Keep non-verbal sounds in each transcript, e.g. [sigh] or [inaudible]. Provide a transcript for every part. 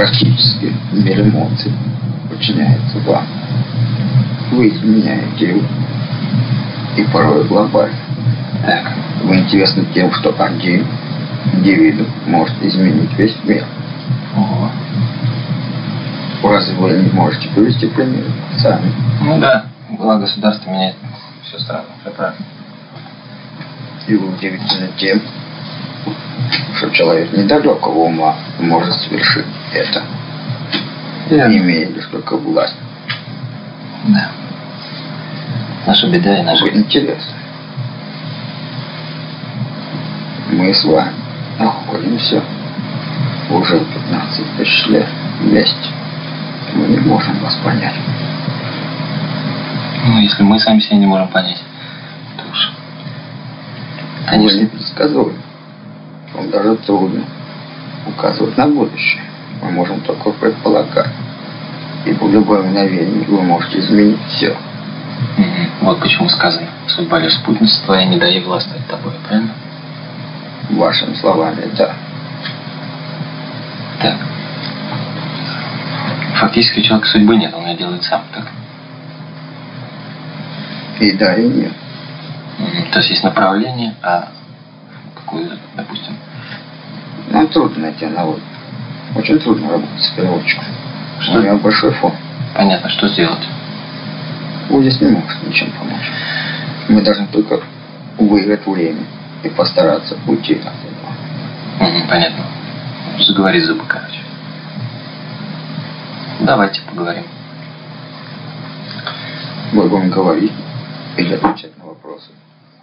практически мир эмоций подчиняется вам. Вы изменяете его. И порой глобально. Так, вы интересны тем, что один индивидуум может изменить весь мир. Ого. Разве вы не можете привести пример сами? Ну да, глава государства меняет всю страну. Все правильно. И вы удивительны тем, что человек недалекого ума может совершить это, Верно. имея лишь только власть. Да. Наша беда и наша... Вы интересны. Мы с вами находимся уже 15 тысяч лет вместе. Мы не можем вас понять. Ну, если мы сами себя не можем понять, то уж... Вы Конечно. непредсказуемы. Вам даже трудно указывать на будущее. Мы можем только предполагать. Ибо в любое мгновение вы можете изменить все. Вот почему сказано. Судьба лишь спутница твоя, не дай ей властвовать тобой, правильно? Вашими словами, да. Так. Фактически у человека судьбы нет, он ее делает сам, так? И да, и нет. То есть есть направление, а какое, допустим, Нам трудно найти аналогию. Очень трудно работать с переводчиком. Что? У него большой фон. понятно, что сделать. Вы здесь не можете ничем помочь. Мы должны только выиграть время и постараться уйти от этого. Мгм, понятно. Заговори зубы, короче. Давайте поговорим. Мы будем говорить или отвечать на вопросы.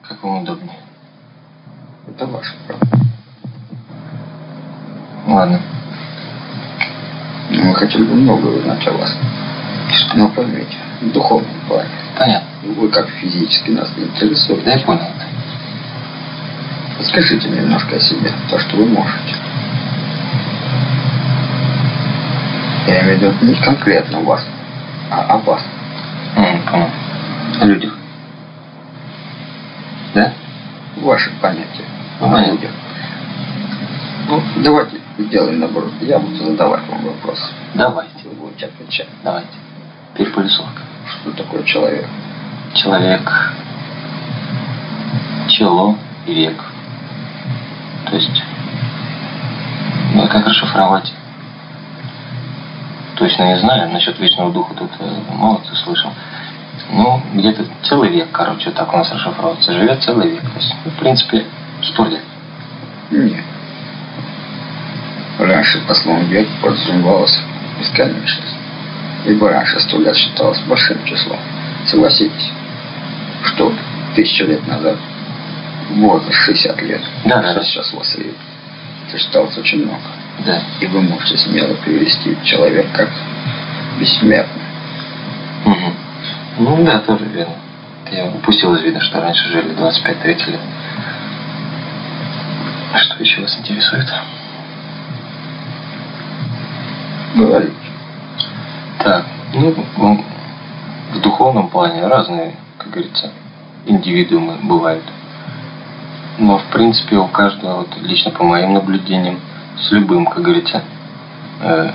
Как вам удобнее. Это ваше право. Ладно. Мы хотели бы многое узнать о вас. Но поймите, в духовном плане. Понятно. Вы как физически нас не интересуете. Да я понял. Скажите немножко о себе, то, что вы можете. Я имею в виду не конкретно вас, а о вас. М, понял. О людях. Да? Ваши понятия. Ну, о понятно. людях. Ну, давайте сделаем наоборот. Я буду задавать вам вопросы. Давайте. Вы будете отвечать. Давайте. Переполисовка. Что такое человек? Человек, чело и век. То есть, ну, как расшифровать? Точно не знаю. Насчет вечного духа тут э, мало кто слышал. Ну, где-то целый век, короче, так у нас расшифровывается. Живет целый век. То есть, ну, в принципе, сто лет. Нет. Раньше по словам век подразумевалась бесконечность. Ибо раньше сто лет считалось большим числом. Согласитесь, что тысячу лет назад возраст 60 лет, Да, да, что да. сейчас у вас и считалось очень много. Да. И вы можете смело перевести человек как бессмертный. Мгм. Ну да, тоже верно. Я упустил из вида, что раньше жили 25-30 лет. А Что еще вас интересует? Говорите. Так, ну, ну, в духовном плане разные, как говорится, индивидуумы бывают. Но, в принципе, у каждого, вот, лично по моим наблюдениям, с любым, как говорится, э,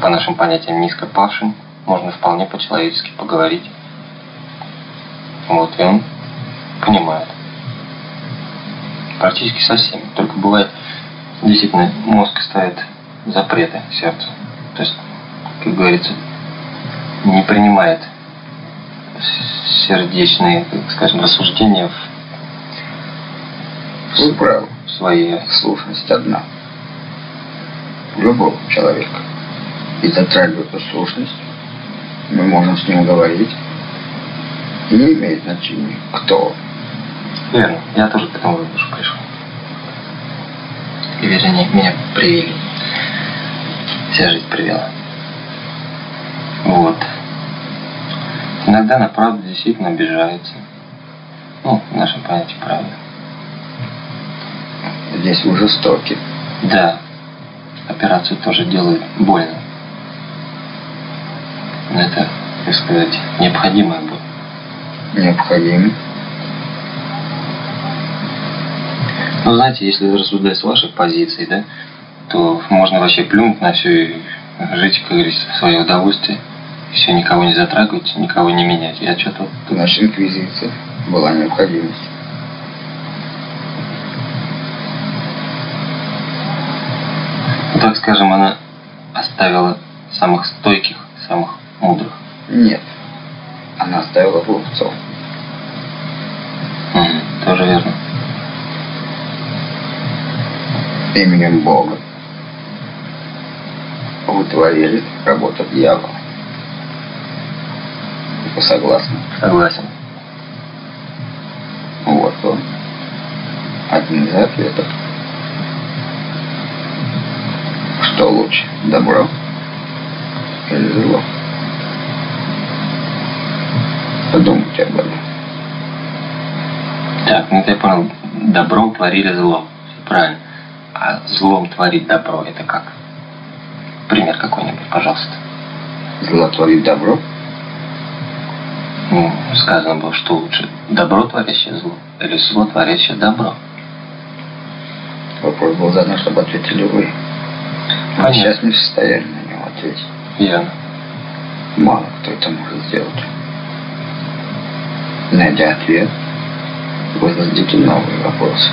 по нашим понятиям низко можно вполне по-человечески поговорить. Вот, и он понимает. Практически со всеми. Только бывает, действительно, мозг ставит запреты сердцу. То есть, как говорится, не принимает сердечные, так скажем, рассуждения в Вы правы. в свои... Слушность одна. Любого человека. И затрагивая эту слушность, мы можем с ним говорить. И не имеет значения, кто. Верно, я тоже к этому выводу пришел. И вернее, меня привели. Вся жизнь привела. Вот. Иногда на правду действительно обижается. Ну, в нашем понятии правда. Здесь вы жестоки. Да, операцию тоже делают больно. Но это, как сказать, необходимая боль. Необходимы. Ну, знаете, если рассуждать с вашей позиции, да, то можно вообще плюнуть на все и жить, как говорится, в свое удовольствие. И все, никого не затрагивать, никого не менять. Я что-то... Значит, инквизиция была необходимость. Ну, так скажем, она оставила самых стойких, самых мудрых. Нет. Она оставила глупцов. Мгм, тоже верно. Именем Бога. Вы творили работу дьявола. Вы согласны? Согласен. Вот он. Один из ответов. Что лучше, добро или зло? Подумайте об этом. Так, ну я понял, добром творили зло. Всё Правильно. А злом творить добро, это как? Пример какой-нибудь, пожалуйста. Зло творит добро? Ну, сказано было, что лучше добро творящее зло или зло творящее добро. Вопрос был задан, чтобы ответили вы. А Понятно. сейчас не в состоянии на него ответить. Верно. Мало кто это может сделать. Найдя ответ, вы зададите новый вопрос.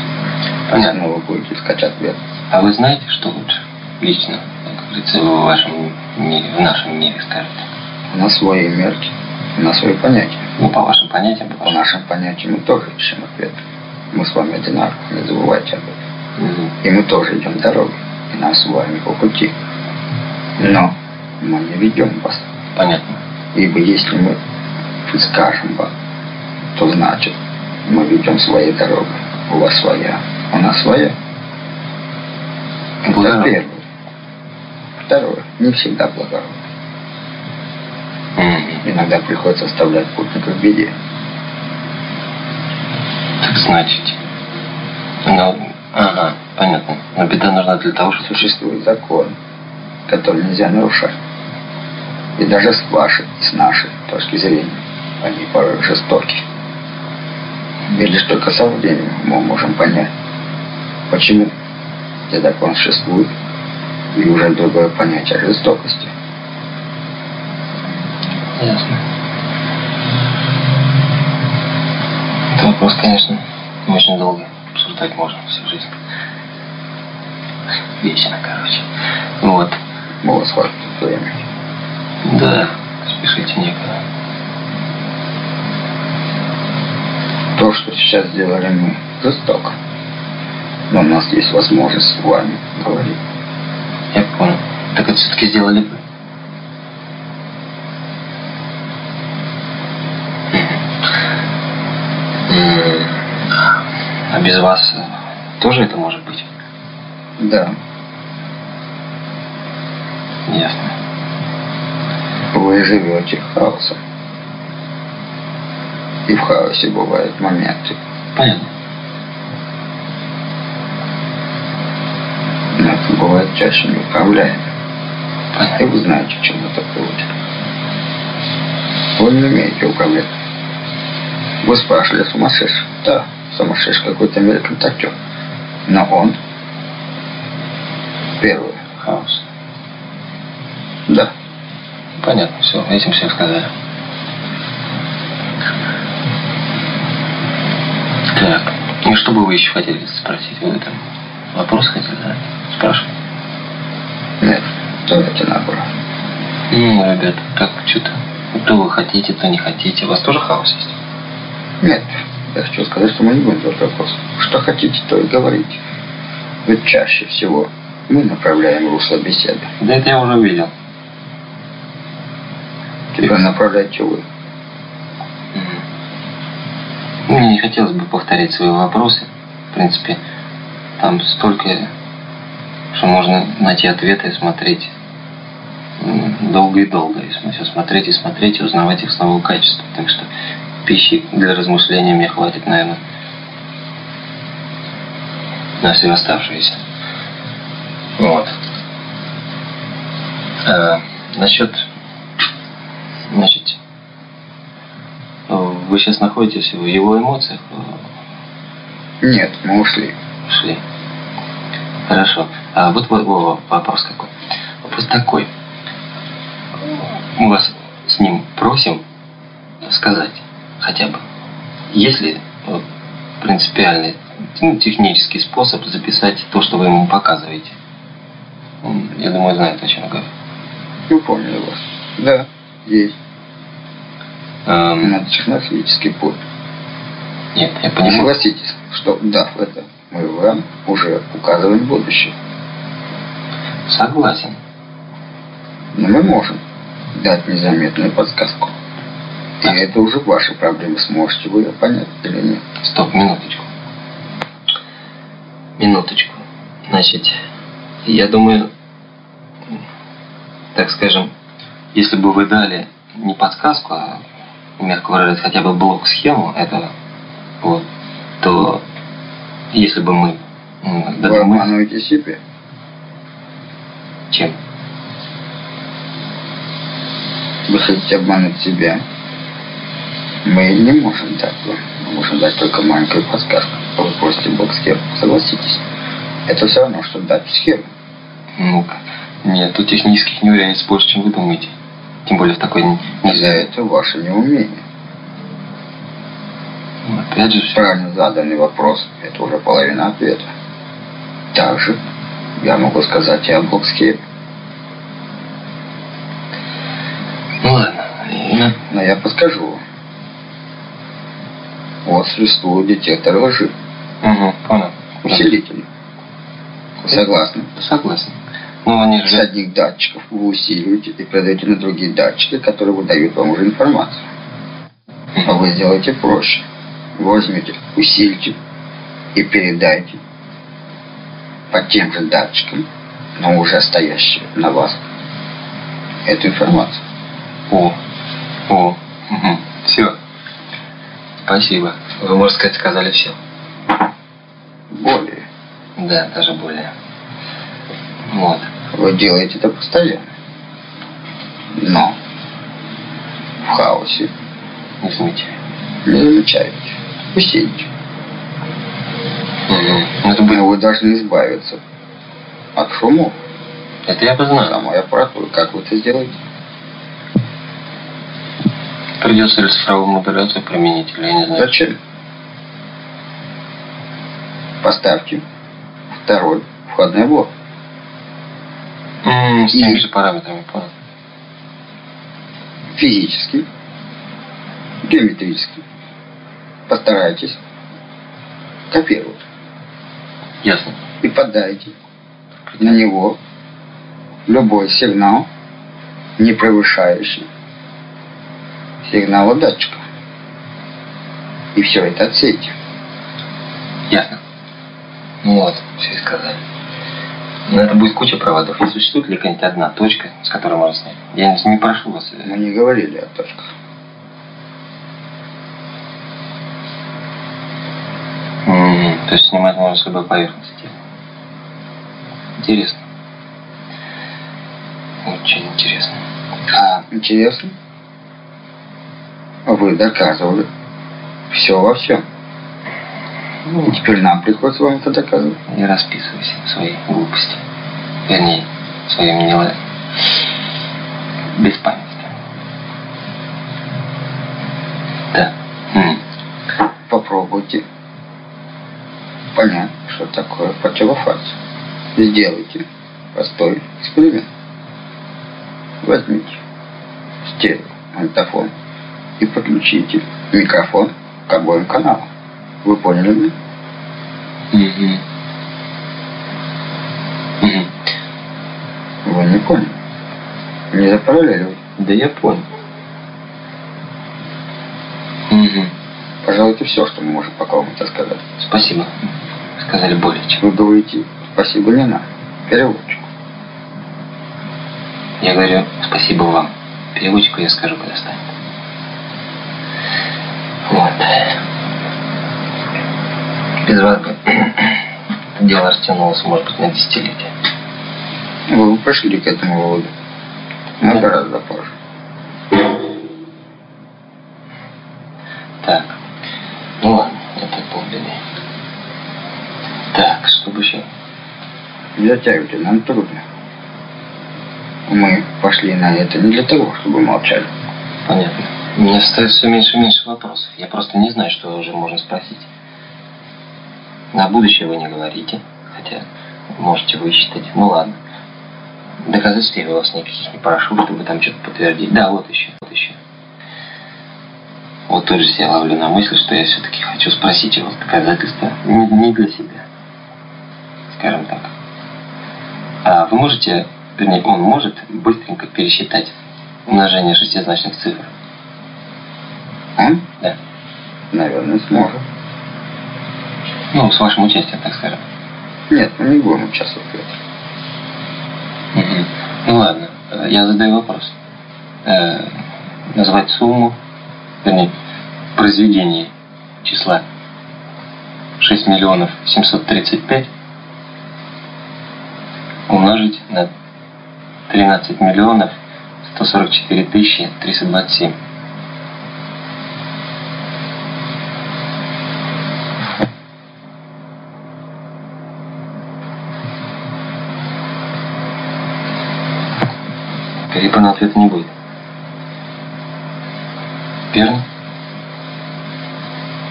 Понятно. снова будете искать ответ. А вы знаете, что лучше? Лично, как говорится, в вашем мире, в нашем мире, скажете. У нас свои мерки, у нас свои понятия. Ну, по вашим понятиям, по По вашим. нашим понятиям мы тоже ищем ответ. Мы с вами одинаковы, не забывайте об этом. Мгм. И мы тоже идем дорогой, и нам с вами по пути. Но мы не ведем вас. Понятно. Ибо если мы скажем вам, то значит мы ведем своей дорогой. У вас своя, у нас своя. Это Благородно. первое. Второе. Не всегда благородно. Мгм. Иногда приходится оставлять путника в беде. Так значит. Ну, ага, понятно. Но беда нужна для того, чтобы... Существует закон, который нельзя нарушать. И даже с вашей и с нашей точки зрения они порой жестоки. И лишь только со временем мы можем понять, почему закон существует, и уже другое понятие жестокости. Ясно. Это вопрос, конечно, очень долго обсуждать можно всю жизнь. Вечно, короче. Вот. У вас хватит времени. Да, спешите некуда. То, что сейчас сделали мы, жестоко. Но у нас есть возможность с вами говорить. Я понял. Так это все-таки сделали. М, А без вас тоже это может быть? Да, Ясно. вы живете хаосом. И в хаосе бывают моменты. Понятно. Но это бывает чаще неуправляемо. И Понятно. вы знаете, к чему это приводит. Вы не умеете управлять. Вы спрашивали о сумасшедшем. Да, сумасшедший какой-то мере контактер. Но он первый. Хаос. Да. Понятно, все, этим все сказали. Ну что бы вы еще хотели спросить? Вы там вопрос хотели задать? Спрашивай. Нет, давайте наоборот. Ну, ребят, как что-то? То вы хотите, то не хотите. У вас тоже хаос есть? Нет, я хочу сказать, что мы не будем задавать вопрос. Что хотите, то и говорите. Ведь чаще всего мы направляем русло беседы. Да это я уже увидел. Теперь направляете вы. Не хотелось бы повторять свои вопросы. В принципе, там столько, что можно найти ответы и смотреть долго и долго. Если все смотреть и смотреть, и узнавать их с нового качества. Так что пищи для размышления мне хватит, наверное, на все оставшиеся. Вот. А, насчет, значит, вы сейчас находитесь в его эмоциях? Нет, мы ушли. Шли. Хорошо. А вот, вопрос какой. Вопрос такой. Мы вас с ним просим сказать хотя бы, есть ли вот, принципиальный ну, технический способ записать то, что вы ему показываете. Он, я думаю, знает, о чем я говорю. Ну, понял вас. Да, есть. Эм, Надо технологический путь. нет, я понимаю. согласитесь, что дав это, мы вам уже указываем будущее. Согласен. Но мы можем дать незаметную подсказку. И это уже ваши проблемы, сможете вы ее понять или нет. Стоп, минуточку. Минуточку. Значит, я думаю, так скажем, если бы вы дали не подсказку, а, мягко выражаясь, хотя бы блок-схему этого, вот, то если бы мы м, Вы обманываете себя. чем? Вы хотите обмануть себя. Мы не можем дать вам. Мы можем дать только маленькую подсказку. Вы просите блок схему. Согласитесь. Это все равно, что дать схему. Ну, нет, тут технических неуверенностей больше, чем вы думаете. Тем более в такой не- И за это ваше неумение. Ну, Опять же, все. Правильно заданный вопрос – это уже половина ответа. Также я могу сказать и о блок схеме. Ну ладно. Но я подскажу вам. Вот существует детектор лжи. Угу, понял. Усилитель. Согласны? Согласен. С же... одних датчиков вы усиливаете и продаете на другие датчики, которые выдают вам уже информацию. А вы сделаете проще. Возьмите, усильте и передайте по тем же датчикам, но уже стоящие на вас, эту информацию. О, о, все. Спасибо. Вы, можно сказать, сказали все. Более. Да, даже более. Вот. Вы делаете это постоянно. Но в хаосе Не смейте. не замечаете. Усильте. Угу. Ну, это, Но будет... вы должны избавиться от шумов это я бы знал. самой аппаратуры. Как вы это сделаете? Придется ли цифровую модуляцию применить, или я не знаю. Зачем? Поставьте второй входной блок. М, с теми же параметрами, понял. Физически, геометрически. Постарайтесь копировать. Ясно. И подайте на него любой сигнал, не превышающий сигнала датчика. И все это отсеете. Ясно. Ну вот, все сказали. Но это будет куча проводов. И существует ли какая-нибудь одна точка, с которой можно снять? Я не, не прошу вас. э, Мы не говорили о точках. М, То есть снимать можно с любой поверхности. Интересно. Очень интересно. А интересно, вы доказывали все во всем. Ну, теперь нам приходится вам это доказывать. не расписывайся в своей глупости. Вернее, в своем нела... беспамятстве. Да. М. Попробуйте понять, что такое противофаз. Сделайте простой эксперимент. Возьмите стерео магнитофон и подключите микрофон к обоим каналам. Вы поняли меня? Мгм. Мгм. Вы не поняли. Не запараллеливай. Да я понял. Мгм. Пожалуй, это все, что мы можем пока вам это сказать. Спасибо. Сказали более чем. Вы говорите спасибо не нам, переводчику. Я говорю спасибо вам. Переводчику я скажу, когда станет. Вот. Без вас бы [clears throat] дело растянулось, может быть, на десятилетия. Вы бы пришли к этому выводу. Но Да. гораздо позже. Так. Ну ладно, это полбеды. Так, что бы еще? затягивайте, нам трудно. Мы пошли на это не для того, чтобы молчали. Понятно. У меня встает все меньше и меньше вопросов. Я просто не знаю, что уже можно спросить. На будущее вы не говорите, хотя можете высчитать. Ну ладно. Доказательств я вас никаких не прошу, чтобы там что-то подтвердить. Да, вот еще, вот еще. Вот тоже себя ловлю на мысль, что я все-таки хочу спросить у вас доказательства. Не, не для себя. Скажем так. А вы можете, вернее, он может быстренько пересчитать умножение шестизначных цифр? Он? Да. Наверное, сможет. Ну, с вашим участием, так скажем. Нет, мы не будем участвовать в этом. Мгм. Ну ладно, Э, я задаю вопрос. Э, назвать сумму, вернее, произведение числа 6 миллионов 735 умножить на 13 миллионов 144 тысячи 327. Перепана ответа не будет. Верно?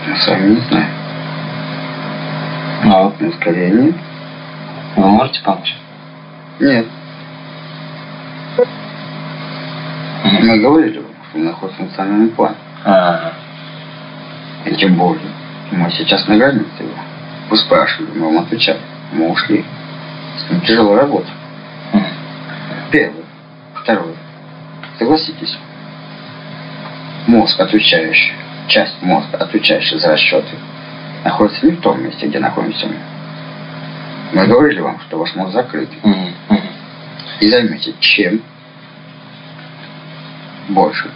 Мы сами не знаем. Ну, Но скорее нет. вы можете помочь? Нет. Мы говорили что находится национальный план. А, И тем более, мы сейчас на границе его. Вы спрашивали, мы вам отвечали. Мы ушли. С ним тяжело работать. м, Первое. Второе. Согласитесь. Мозг, отвечающий, часть мозга, отвечающая за расчеты, находится не в том месте, где находимся мы. Мы говорили вам, что ваш мозг закрыт. м, м. И заметьте, чем больше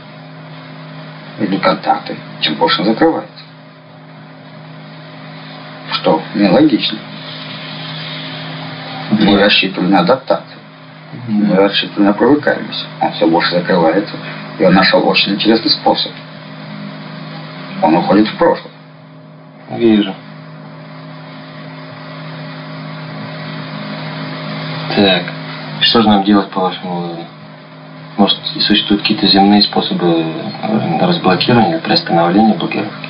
идут контакты, чем больше он закрывается. Что нелогично. Мы рассчитывали на адаптацию. На привыкаемость. Он все больше закрывается. И он нашел очень интересный способ. Он уходит в прошлое. Вижу. Так, что же нам делать по вашему выводу? Может, и существуют какие-то земные способы э, разблокирования или приостановления блокировки?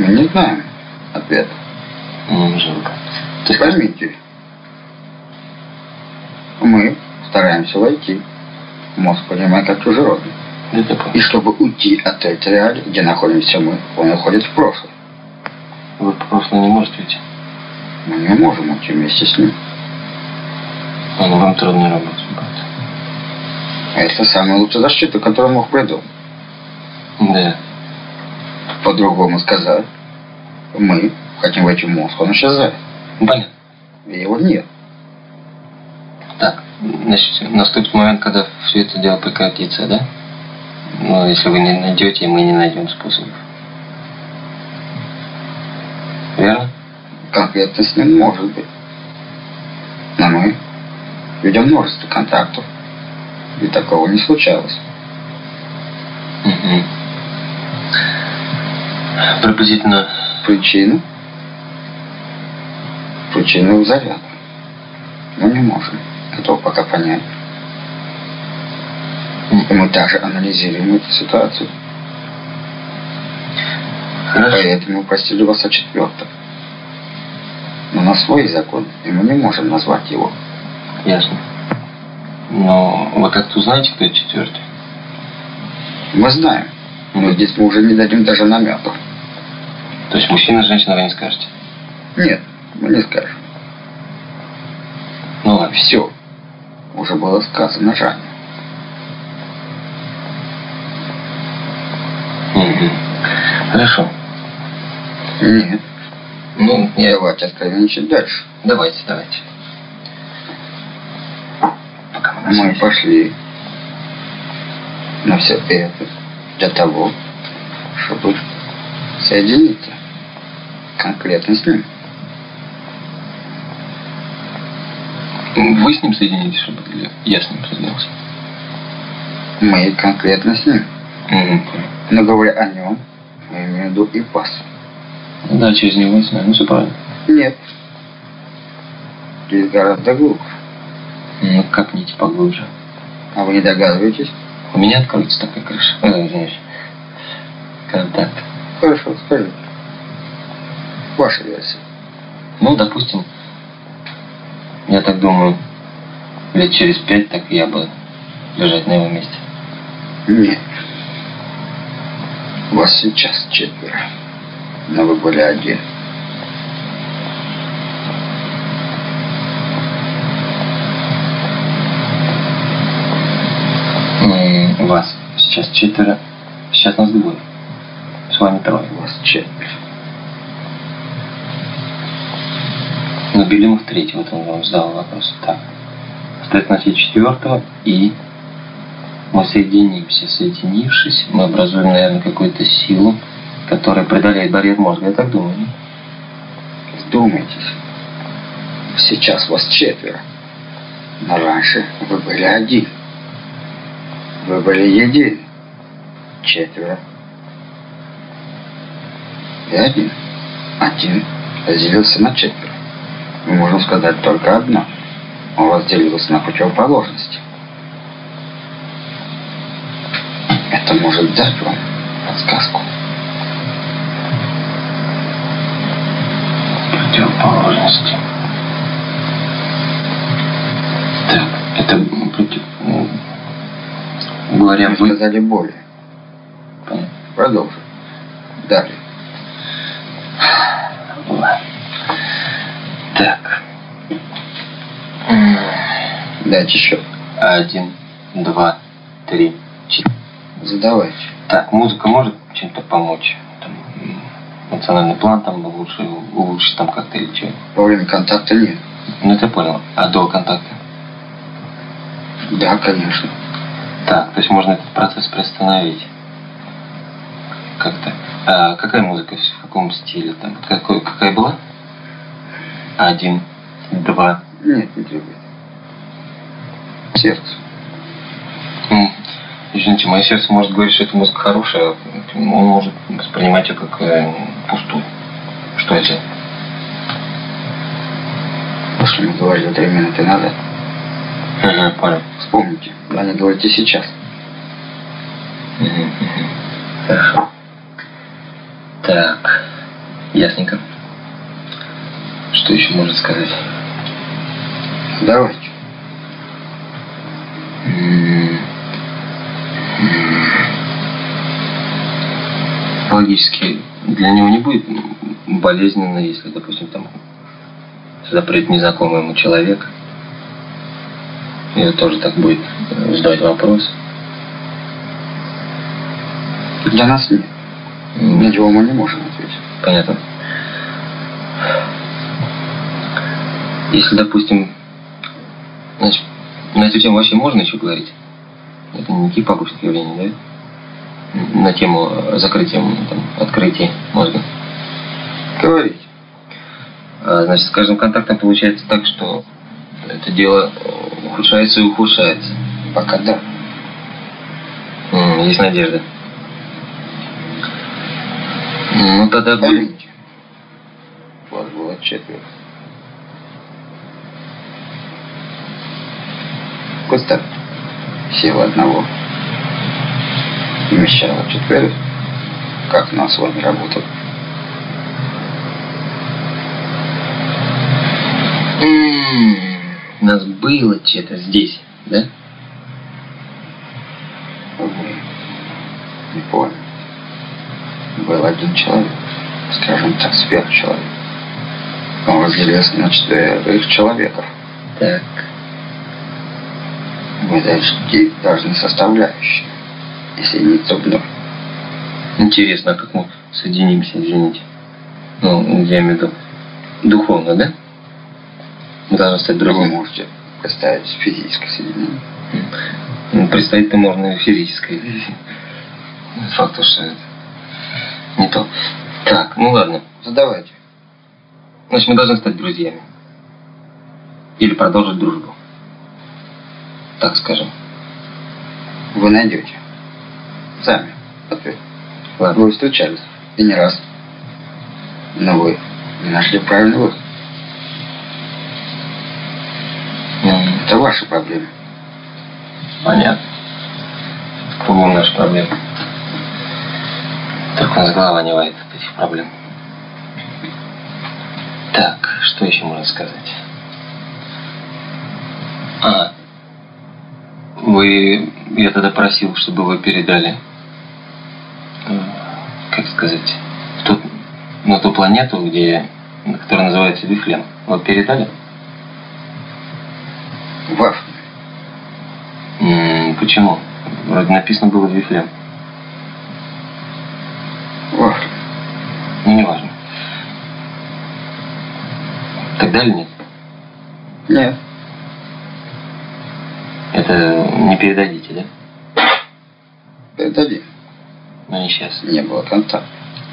Мы не знаем ответа. М, жалко. То есть, Поймите, мы стараемся войти. Мозг понимает как чужеродный. И чтобы уйти от этой реалии, где находимся мы, он уходит в прошлое. Вы в прошлое не можете уйти. Мы не можем уйти вместе с ним. А, ну, вам трудно работать, брат. Это самая лучшая защита, которую мог придумать. Да. По-другому сказать, мы хотим войти в мозг, он исчезает. Понятно. И его нет. Значит, наступит момент, когда все это дело прекратится, да? Но если вы не найдете, мы не найдем способов. Верно? Конкретно с ним может быть. Но мы ведем множество контактов. И такого не случалось. Мгм. Приблизительно? Причина в зарядах. Мы не можем этого пока понять. И мы также анализируем эту ситуацию. Хорошо. Поэтому мы просили вас о четвертом. Но у нас свой закон, и мы не можем назвать его. Ясно. Но вы как-то узнаете, кто это четвертый? Мы знаем. Но здесь мы уже не дадим даже наметов. То есть мужчина, женщина вы не скажете? Нет, мы не скажем. Ну ладно. Все уже было сказано ранее. Мгм. Хорошо. Нет, Ну, я... давайте откровенничать дальше. Давайте, давайте. Пока мы Мы пошли на все это для того, чтобы соединиться конкретно с ним. Вы с ним соединитесь, чтобы или я с ним соединился? Мы конкретно с ним. Мгм. Но говоря о нем, мы имеем в виду и вас. Да, через него, я знаю. Ну, все правильно. Нет. Здесь гораздо глубже. Ну, копните поглубже. А вы не догадываетесь? У меня откроется такая крыша. Ой, извиняюсь. Контакт. Хорошо, скажите. Ваша версия. Ну, допустим, я так думаю, лет через пять так я бы лежать на его месте. Нет. Вас сейчас четверо. Но вы были один. М, Вас сейчас четверо, сейчас нас двое. С вами трое. Вас четверо. Но Белимов третий, вот он вам задал вопрос. Так. Остается носить четвертого, и мы соединимся. Соединившись, мы образуем, наверное, какую-то силу, которая преодолеет барьер мозга. Я так думаю. Вдумайтесь. Сейчас вас четверо. Но раньше вы были один. Вы были един. Четверо. И один. Один разделился на четверо. Мы можем сказать только одно. Он разделился на противоположности. Это может дать вам подсказку. Противоположности. Так, это против... ну, Говоря Вы вы... сказали более. Понятно. Продолжим. Далее. Ладно. Так. Дайте счет. Один, два, три, четыре. Задавайте. Так, музыка может чем-то помочь? Там, национальный план там лучше улучшить там как-то или что? Во время контакта нет. Ну, ты понял. А до контакта? Да, конечно. Так, то есть можно этот процесс приостановить. Как-то. А какая музыка, в каком стиле там? Какой, какая была? Один, два. Нет, не требует. Сердце. Извините, мое сердце может говорить, что эта музыка хорошая, а он может воспринимать ее как э, пустую. Что это? То, что мы говорили три минуты назад. Ага, понял. Вспомните. Не говорите сейчас. Хорошо. Так, ясненько. Что еще можно сказать? Давайте. М. Логически для него не будет болезненно, если, допустим, там сюда придет незнакомый ему человек, он тоже так будет задавать вопрос. Для нас нет. Него мы не можем ответить. Понятно. Если, допустим, значит, на эту тему вообще можно еще говорить? Это не кипаковское явление, да? На тему закрытия, там, открытия мозга. Говорите. А, Значит, с каждым контактом получается так, что это дело э, ухудшается и ухудшается. Пока да. Есть надежда. Ну, тогда будем... Поймите. Вас Представь. Сила одного. Вмещала четверых. Как у нас с вами работает. М, Нас было че-то здесь, да? Не понял. Был один человек. Скажем так, сверхчеловек. Он разделился на четверых человеков. Так. Мы дошли должны составляющие. И соединиться вновь. Интересно, а как мы соединимся, извините? Ну, я имею в виду духовно, да? Мы должны стать Вы другими. можете представить физическое соединение. Ну, представить-то можно и физическое. Факт, что это не то. Так, ну ладно. Задавайте. Значит, мы должны стать друзьями. Или продолжить дружбу. Так скажем. Вы найдете. Сами ответ. Ладно. Вы встречались. И не раз. Но вы не нашли правильный выход. М, Это ваши проблемы. Понятно. Кругом наша проблема. Так у нас голова не варит от этих проблем. Так, что еще можно сказать? А, вы, я тогда просил, чтобы вы передали, э, как сказать, в ту, на ту планету, где, которая называется Вифлем. Вот передали? Ваш. М, Почему? Вроде написано было Вифлем. Ваш. Ну, неважно. Тогда или нет? Нет. Это не передадите, да? Передадим. Но не сейчас. Не было контакта.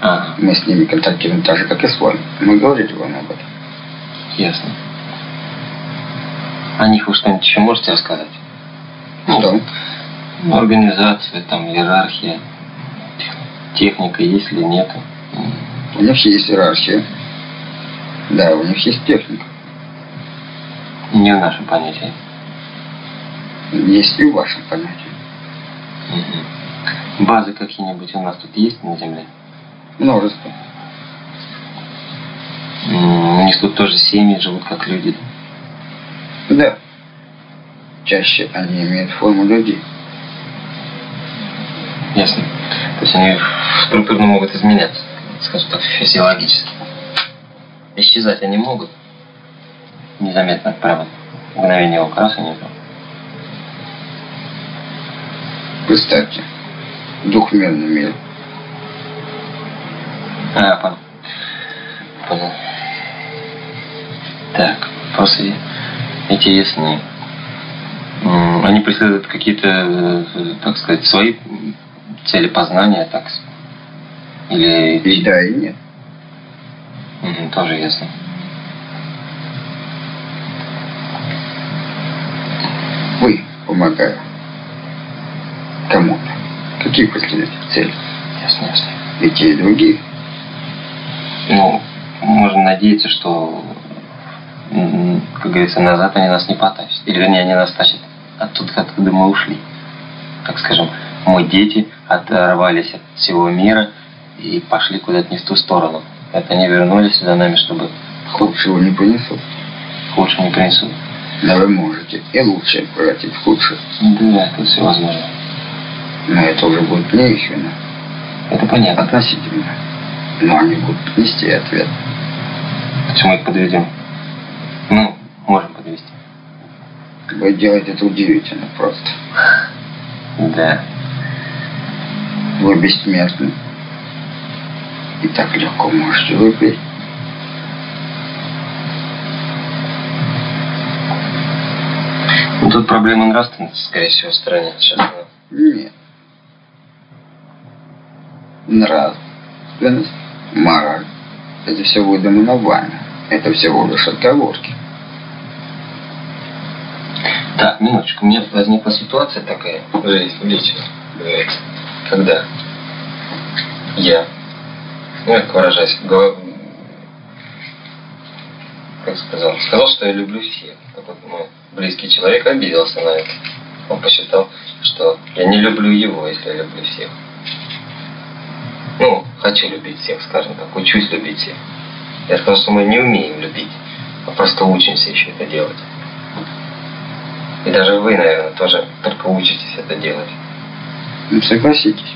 А, Мы с ними контактируем так же, как и с вами. Мы говорили вам об этом. ясно. О них вы что-нибудь еще можете рассказать? Что? Ну, Организация, там, иерархия, тех- техника есть или нет? У них есть иерархия. Да, у них есть техника. Не в нашем понятии. Есть и в вашем понятии. Мгм. Базы какие-нибудь у нас тут есть на Земле? Множество. У них тут тоже семьи живут как люди. Да. Чаще они имеют форму людей. Ясно. То есть они структурно могут изменяться, скажем так, физиологически. Исчезать они могут. Незаметно, прямо мгновение ока, раз и Представьте, двухмерный мир. А, понял. Понял. Так, вопросы интересные. М, Они преследуют какие-то, э, так сказать, свои цели познания, так или И да, и нет. Мгм, тоже ясно. Вы, помогая кому-то. Какие преследуете цели? Ясно, ясно. И те, и другие. Ну, можно надеяться, что, как говорится, назад они нас не потащат. Или, вернее, они нас тащат оттуда, откуда мы ушли. Так скажем, мы дети оторвались от всего мира и пошли куда-то не в ту сторону. Это они вернулись за нами, чтобы Худшего не принесут. худше не принесут. Но вы можете и лучше превратить в худшее. Да, это все возможно. Но это уже будет не их вина. Это понятно. Относительно. Но они будут нести ответ. Почему их подведем? Ну, можем подвести. Вы делаете это удивительно просто. Да. Вы бессмертны. И так легко можете выпить. Ну, тут проблема нравственности, скорее всего, в стране сейчас. Нет. Нравственность, мораль. Это все выдумано вами. Это всего лишь отговорки. Так, минуточку. У меня возникла ситуация такая в жизни, лично, говорится, когда я, ну, как выражаюсь, говор- как сказал, сказал, что я люблю всех. Так вот мой близкий человек обиделся на это. Он посчитал, что я не люблю его, если я люблю всех. Ну, хочу любить всех, скажем так, учусь любить всех. Я сказал, что мы не умеем любить, а просто учимся еще это делать. И даже вы, наверное, тоже только учитесь это делать. Ну, согласитесь,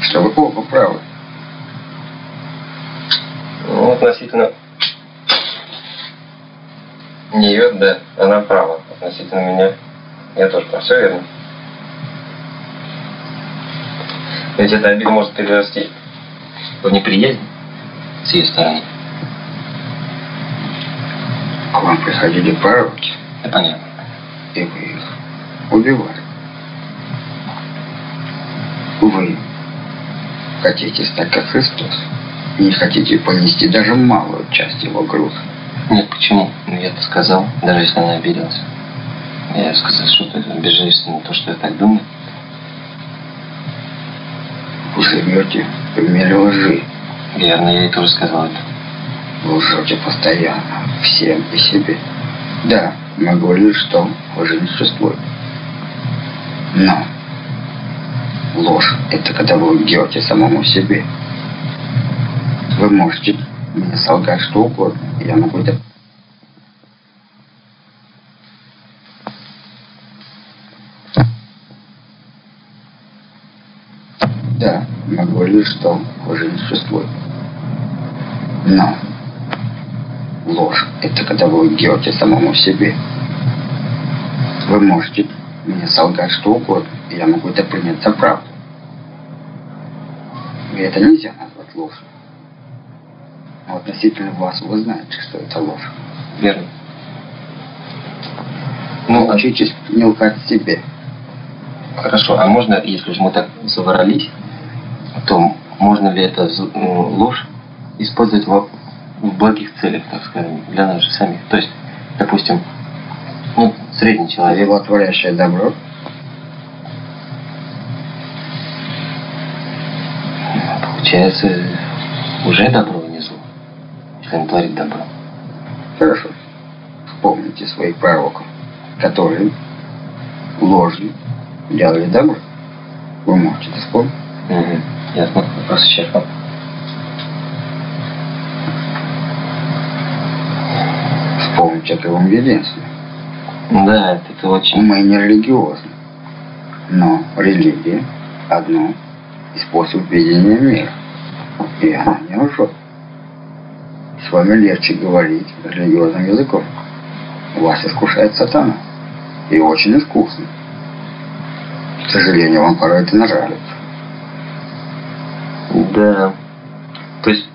что вы оба правы. Ну, относительно нее, да, она права. Относительно меня, я тоже прав. Все верно. Ведь эта обида может перерасти в неприязнь с ее стороны. К вам приходили пророки, Это понятно. и вы их убивали. Вы хотите стать как Христос. И не хотите понести даже малую часть его груза. Нет, почему? Ну, я-то сказал, даже если она обиделась. Я сказал, что это безжалостно, то, что я так думаю. Вы живете в мире лжи. Верно, я ей тоже сказал это. Вы лжете постоянно, всем и себе. Да, мы говорили, что лжи не существует. Но ложь – это когда вы лгете самому себе. Вы можете мне солгать что угодно, я могу это говорили, что лжи не существует. Но ложь – это когда вы лгете самому себе. Вы можете мне солгать что угодно, и я могу это принять за правду. И это нельзя назвать ложью. Но относительно вас вы знаете, что это ложь. Верно. Ну, учитесь не лгать себе. Хорошо, а можно, если уж мы так собрались, то можно ли это ложь использовать в, в благих целях, так скажем, для нас же самих? То есть, допустим, ну, средний человек. Злотворящее добро. Получается, уже добро внизу, если он творит добро. Хорошо. Вспомните своих пророков, которые ложью делали добро. Вы можете вспомнить? Угу. Ясно. Вопрос исчерпан. Вспомните о твоем единстве. Да, это, очень... Мы не религиозны. Но религия – одно из способов видения мира. И она не лжет. С вами легче говорить религиозным языком. Вас искушает сатана. И очень искусно. К сожалению, вам порой это нравится. Да. То есть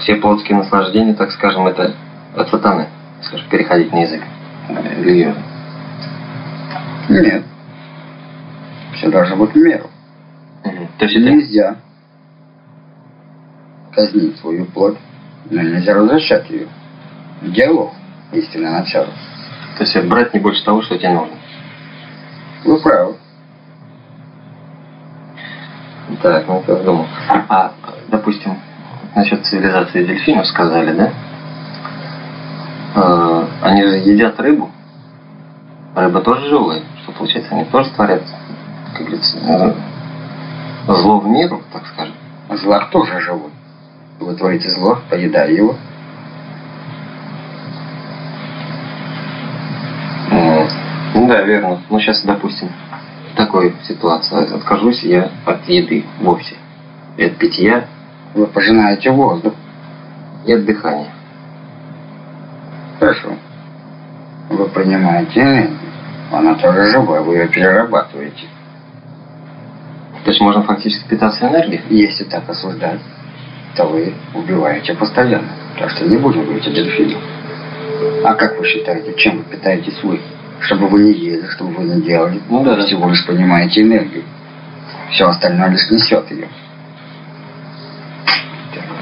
все плотские наслаждения, так скажем, это от сатаны, скажем, переходить на язык. Нет. Все должно быть в меру. Угу. То есть это... Нельзя казнить свою плоть, но нельзя возвращать ее. Диалог – истинное начало. То есть брать не больше того, что тебе нужно. Вы правы. Так, ну я думал. А, допустим, насчет цивилизации дельфинов сказали, да? А, они же едят рыбу. Рыба тоже живая. Что получается, они тоже творят, как говорится, зло в миру, так скажем. Злак тоже живой. Вы творите зло, поедая его. Ну да, верно. Ну сейчас, допустим, такой ситуации. Откажусь я от еды вовсе. И от питья. Вы пожинаете воздух. И от дыхания. Хорошо. Вы принимаете энергию. Она тоже живая, вы ее перерабатываете. То есть можно фактически питаться энергией? Если так осуждать, то вы убиваете постоянно. Так что не будем говорить о дельфинах. А как вы считаете, чем вы питаетесь вы? Чтобы вы не ели, чтобы вы не делали. Ну да. Вы всего лишь понимаете энергию. Все остальное лишь несет ее.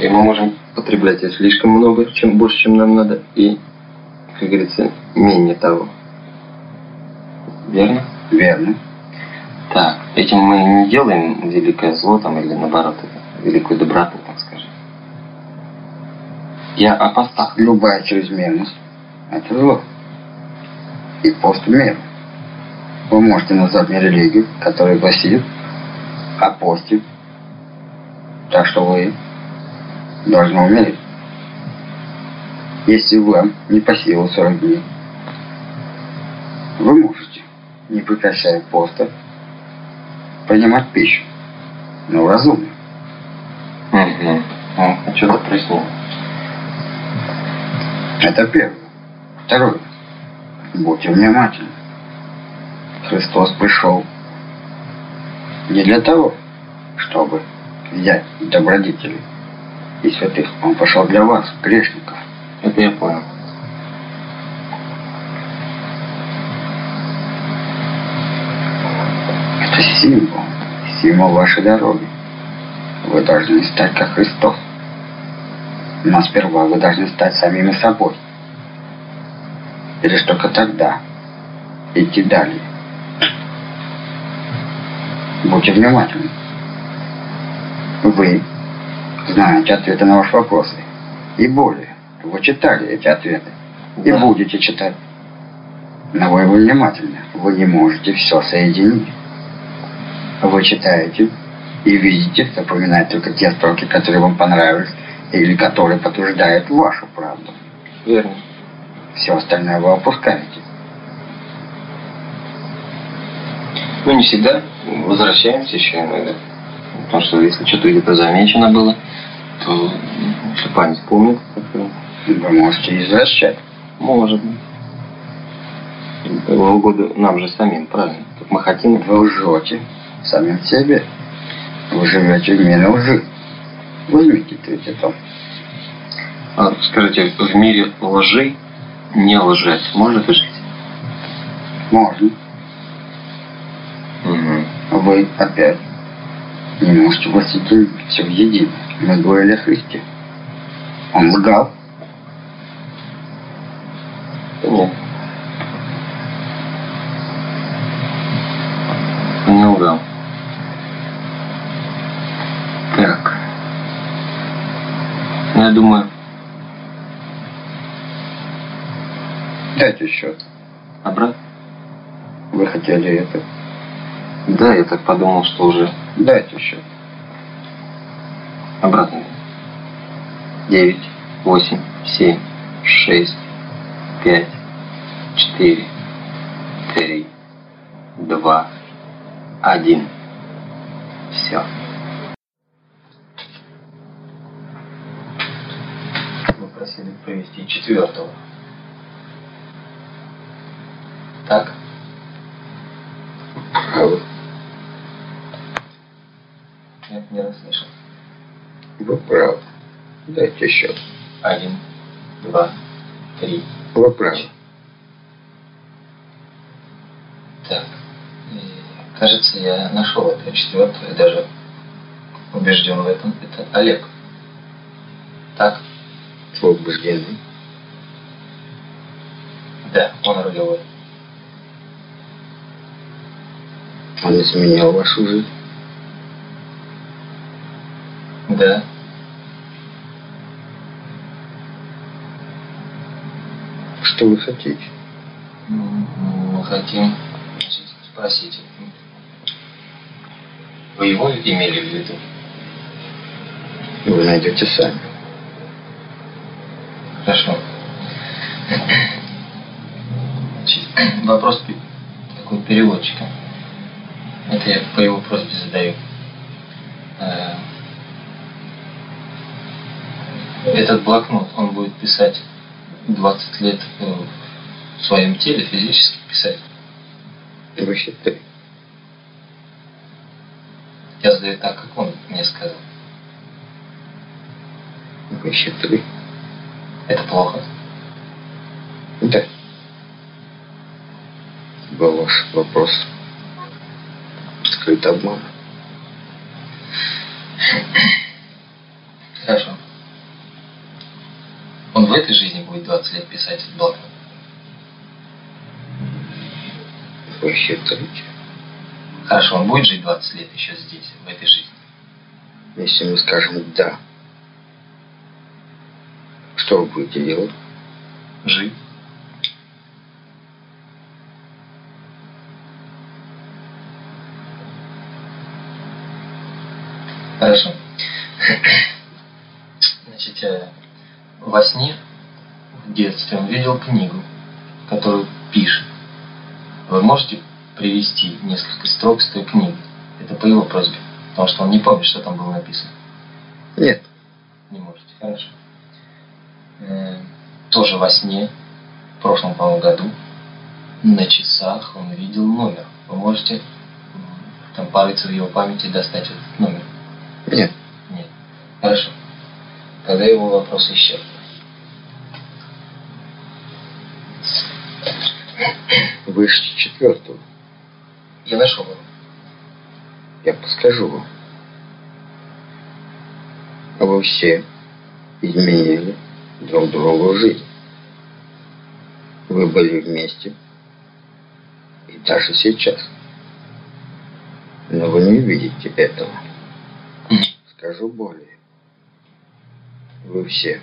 И мы можем потреблять ее слишком много, чем больше, чем нам надо, и, как говорится, менее того. Верно? Верно. Так, этим мы не делаем великое зло там или наоборот великую доброту, так скажем. Я о постах. Любая чрезмерность – это зло. И пост в меру. Вы можете назвать мне религию, которая гласит о посте. Так что вы должны умереть. Если вам не по силу 40 дней, вы можете, не прекращая поста, принимать пищу, но разумно. Угу. Ну, что-то прояснил. Это первое. Второе. Будьте внимательны. Христос пришел не для того, чтобы взять добродетелей и святых. Он пошел для вас, грешников. Это я понял. Это символ, символ вашей дороги. Вы должны стать как Христос. Но сперва вы должны стать самими собой. И лишь только тогда идти далее. Будьте внимательны. Вы знаете ответы на ваши вопросы. И более, вы читали эти ответы. И Да. будете читать. Но вы внимательны. Вы не можете все соединить. Вы читаете и видите, запоминаете только те строки, которые вам понравились, или которые подтверждают вашу правду. Верно. Все остальное вы опускаете. Ну, не всегда. Возвращаемся еще иногда. Потому что если что-то где-то замечено было, то если память помнит. Вы можете извращать. Может быть. Угоду нам же самим, правильно? Как мы хотим. Вы лжете самим себе. Вы живете в мире лжи. Возьмите третий том. А, скажите, в мире лжи не лжать может жить? Можно. Угу. Вы опять не можете воссоединить все в едино. Мы говорили о Христе. Он лгал. Нет. Не лгал. Так. Я думаю, Дайте счет. обратно. Вы хотели это. Да, я так подумал, что уже Дайте счет. обратно. Девять, восемь, семь, шесть, пять, четыре, три, два, один. Все. Мы просили провести четвертого. Так? Правы. Нет, не расслышал. Вы правы. Дайте счет. Один, два, три. Вы правы. Так. И, кажется, я нашел это четвертое, даже убежден в этом. Это Олег. Так? Вы убеждены. Да, он рулевой. Он изменил вашу жизнь. Да. Что вы хотите? Мы хотим спросить. Вы его имели в виду? Вы найдете сами. Хорошо. Вопрос такой переводчика. Это я по его просьбе задаю. Э, Этот блокнот, он будет писать 20 лет э, в своем теле, физически писать. Вы считаете? Я задаю так, как он мне сказал. Вы считали? Это плохо. Да. Был ваш вопрос. Скрыт обман. Хорошо. Он в этой жизни будет 20 лет писать этот блокнот. Вы считаете? Хорошо, он будет жить 20 лет еще здесь, в этой жизни. Если мы скажем «да», что вы будете делать? Жить. Хорошо. Во сне, в детстве, он видел книгу, которую пишет. Вы можете привести несколько строк с той книги? Это по его просьбе, потому что он не помнит, что там было написано. Нет. Не можете, хорошо. Э, тоже во сне, в прошлом, по-моему, году, на часах он видел номер. Вы можете там порыться в его памяти и достать этот номер? Нет. Нет. Хорошо. Тогда его вопрос исчерпан. [laughs] Выше четвертого. Я нашел его. Я подскажу вам. А вы все изменили друг другу жизнь. Вы были вместе. И даже сейчас. Но вы не видите этого. Скажу более. Вы все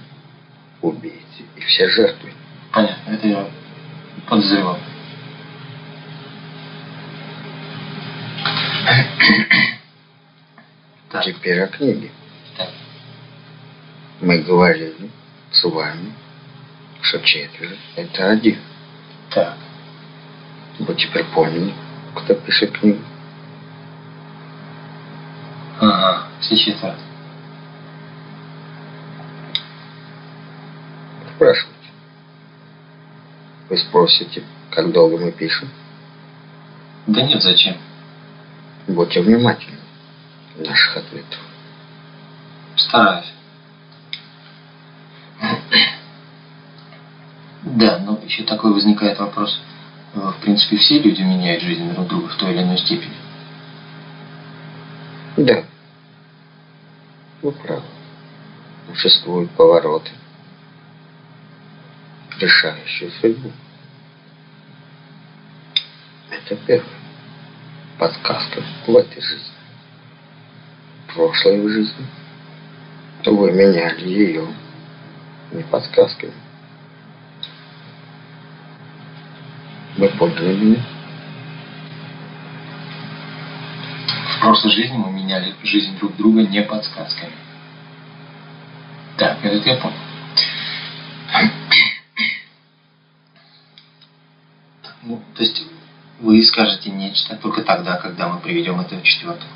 убийцы и все жертвы. Понятно, это я подозревал. [coughs] Так. Теперь о книге. Так. Мы говорили с вами, что четверо — это один. Так. Вы теперь поняли, кто пишет книгу? Ага, все четверо. Спрашивайте. Вы спросите, как долго мы пишем? Да нет, зачем? Будьте внимательны наших ответах. Стараюсь. Да, но еще такой возникает вопрос. В принципе, все люди меняют жизнь друг друга в той или иной степени. Да. Вы правы. Существуют повороты, решающие судьбу. Это первое. Подсказка в этой жизни. Прошлой жизни. Вы меняли ее не подсказками. Поняли меня? В прошлой жизни мы меняли жизнь друг друга не подсказками. Так, этот я понял. Вы скажете нечто только тогда, когда мы приведем этого четвертого.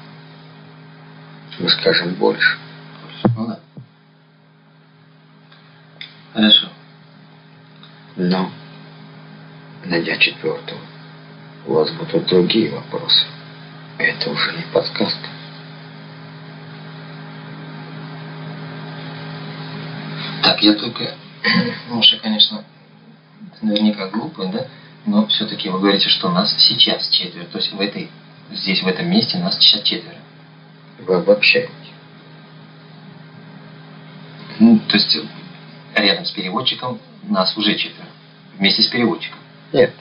Мы скажем больше. Ну да. Хорошо. Но, найдя четвертого, у вас будут другие вопросы. Это уже не подсказка. Так, я только... Маша, конечно, наверняка глупый, да? Но все-таки вы говорите, что нас сейчас четверо. То есть в этой, здесь, в этом месте нас сейчас четверо. Вы обобщаете. Ну, то есть рядом с переводчиком нас уже четверо. Вместе с переводчиком. Нет.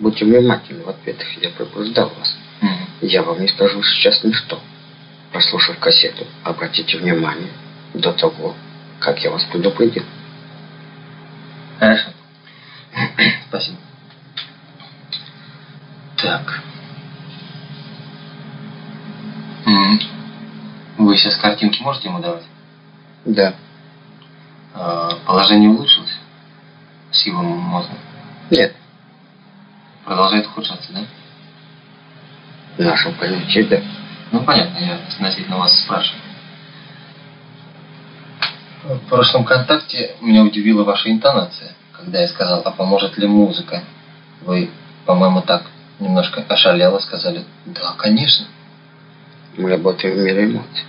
Будьте внимательны в ответах, я предупреждал вас. Мгм. Я вам не скажу сейчас ничто. Прослушав кассету, обратите внимание до того, как я вас предупредил. Хорошо. Вы сейчас картинки можете ему давать? Да. А, Положение улучшилось с его мозгом? Нет. Продолжает ухудшаться, да? В нашем понятии да. Ну, понятно, я относительно вас спрашиваю. В прошлом контакте меня удивила ваша интонация, когда я сказал, а поможет ли музыка? Вы, по-моему, так немножко ошалело сказали, да, конечно. Мы работаем в мире эмоций.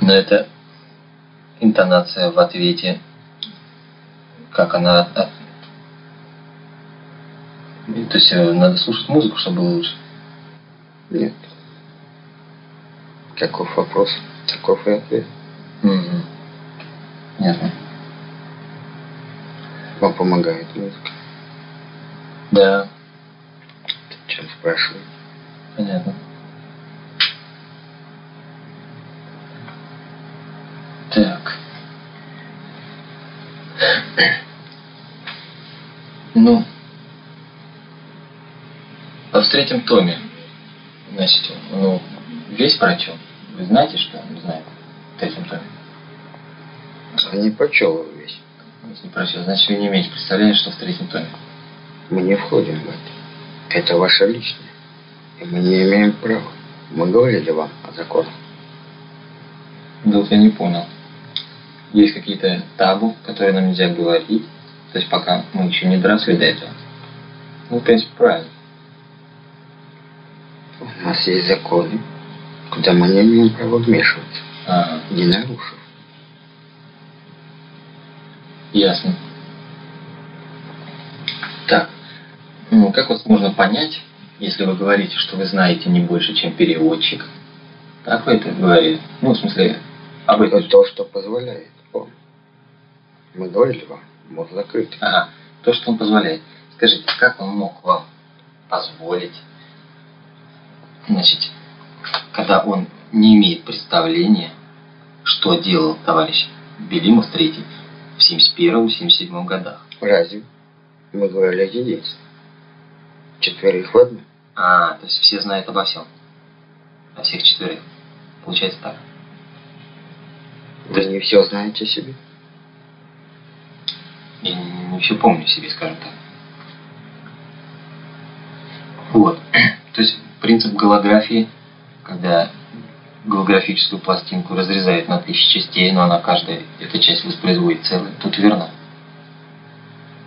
Но это интонация в ответе, как она... То есть э, надо слушать музыку, чтобы было лучше. Нет. Каков вопрос, таков и ответ. Мгм. Ясно. Вам помогает музыка. Да, Чем спрашиваю? понятно. Так. Ну, а в третьем томе, значит, ну, весь прочел. Вы знаете, что он знает в третьем томе? А не прочел его весь. Если не прочел, значит, вы не имеете представления, что в третьем томе. Мы не входим в это. Это ваше личное. И мы не имеем права. Мы говорили вам о законах. Да вот я не понял. Есть какие-то табу, которые нам нельзя говорить. То есть пока мы еще не доросли до этого. Ну, в принципе, правильно. У нас есть законы, куда мы не имеем права вмешиваться, Ага, не нарушив. ясно. Так, ну, как вас можно понять, если вы говорите, что вы знаете не больше, чем переводчик? Так вы это говорили? Ну, в смысле, об Это этом. то, что позволяет. Мы говорили вам, мозг закрыт. Ага, то, что он позволяет. Скажите, как он мог вам позволить, значит, когда он не имеет представления, что делал товарищ Белимов третий в 71-77 годах? Разве мы говорили о единстве? Четверых в. А, то есть все знают обо всем. О всех четверых. Получается так. Вы не все знаете о себе? Я не все помню себе, скажем так. Вот. [clears throat] То есть принцип голографии, когда голографическую пластинку разрезают на тысячи частей, но она каждая, эта часть воспроизводит целое. Тут верно?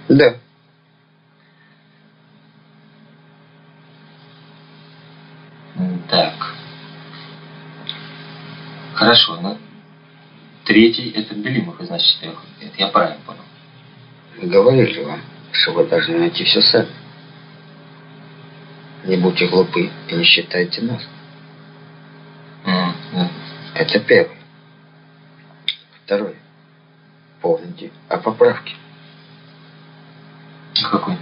Да. Так. Хорошо, ну, третий это Белимов из нас четырех. Это я правильно понял. Говорили вам, что вы должны найти все сами. Не будьте глупы и не считайте нас. М, м. Это первое. Второе. Помните о поправке. Какой?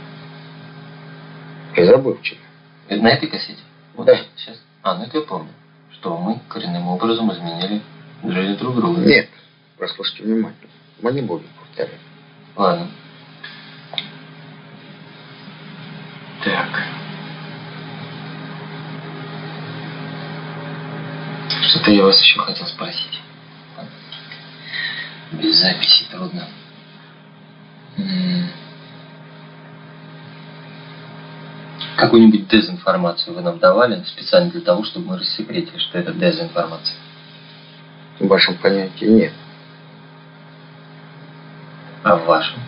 И забывчиво. Это на этой кассете? Вот Да. Сейчас. А, ну это я помню. Что мы коренным образом изменили жизнь друг друга. Нет, прослушайте внимательно. Мы не будем повторять. Ладно. Так. Что-то я вас еще хотел спросить. Без записи трудно. Какую-нибудь дезинформацию вы нам давали специально для того, чтобы мы рассекретили, что это дезинформация? В вашем понятии нет. А в вашем?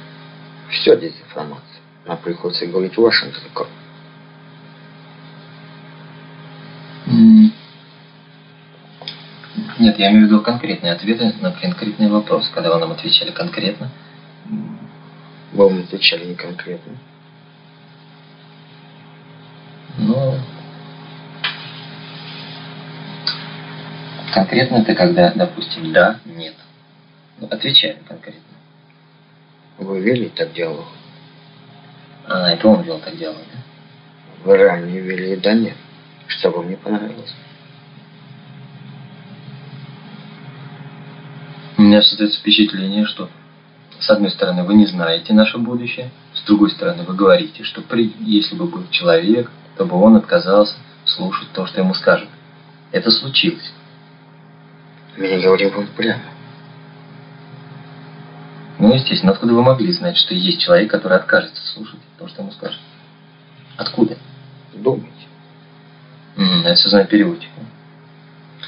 Все дезинформация. Нам приходится говорить вашим языком. Нет, я имею в виду конкретные ответы на конкретные вопросы. Когда вы нам отвечали конкретно, вам отвечали не конкретно. ну... Конкретно это когда, допустим, да, нет. Ну, отвечаем конкретно. Вы вели так диалог. А, это он вел так диалог, да? Вы ранее вели да нет. Что вам не понравилось? Меня создается впечатление, что с одной стороны вы не знаете наше будущее, с другой стороны вы говорите, что при, если бы был человек, то бы он отказался слушать то, что ему скажут. Это случилось. Мы не говорим вам прямо. Ну, естественно, откуда вы могли знать, что есть человек, который откажется слушать то, что ему скажут? Откуда? Думайте. М, Это все знает переводчик.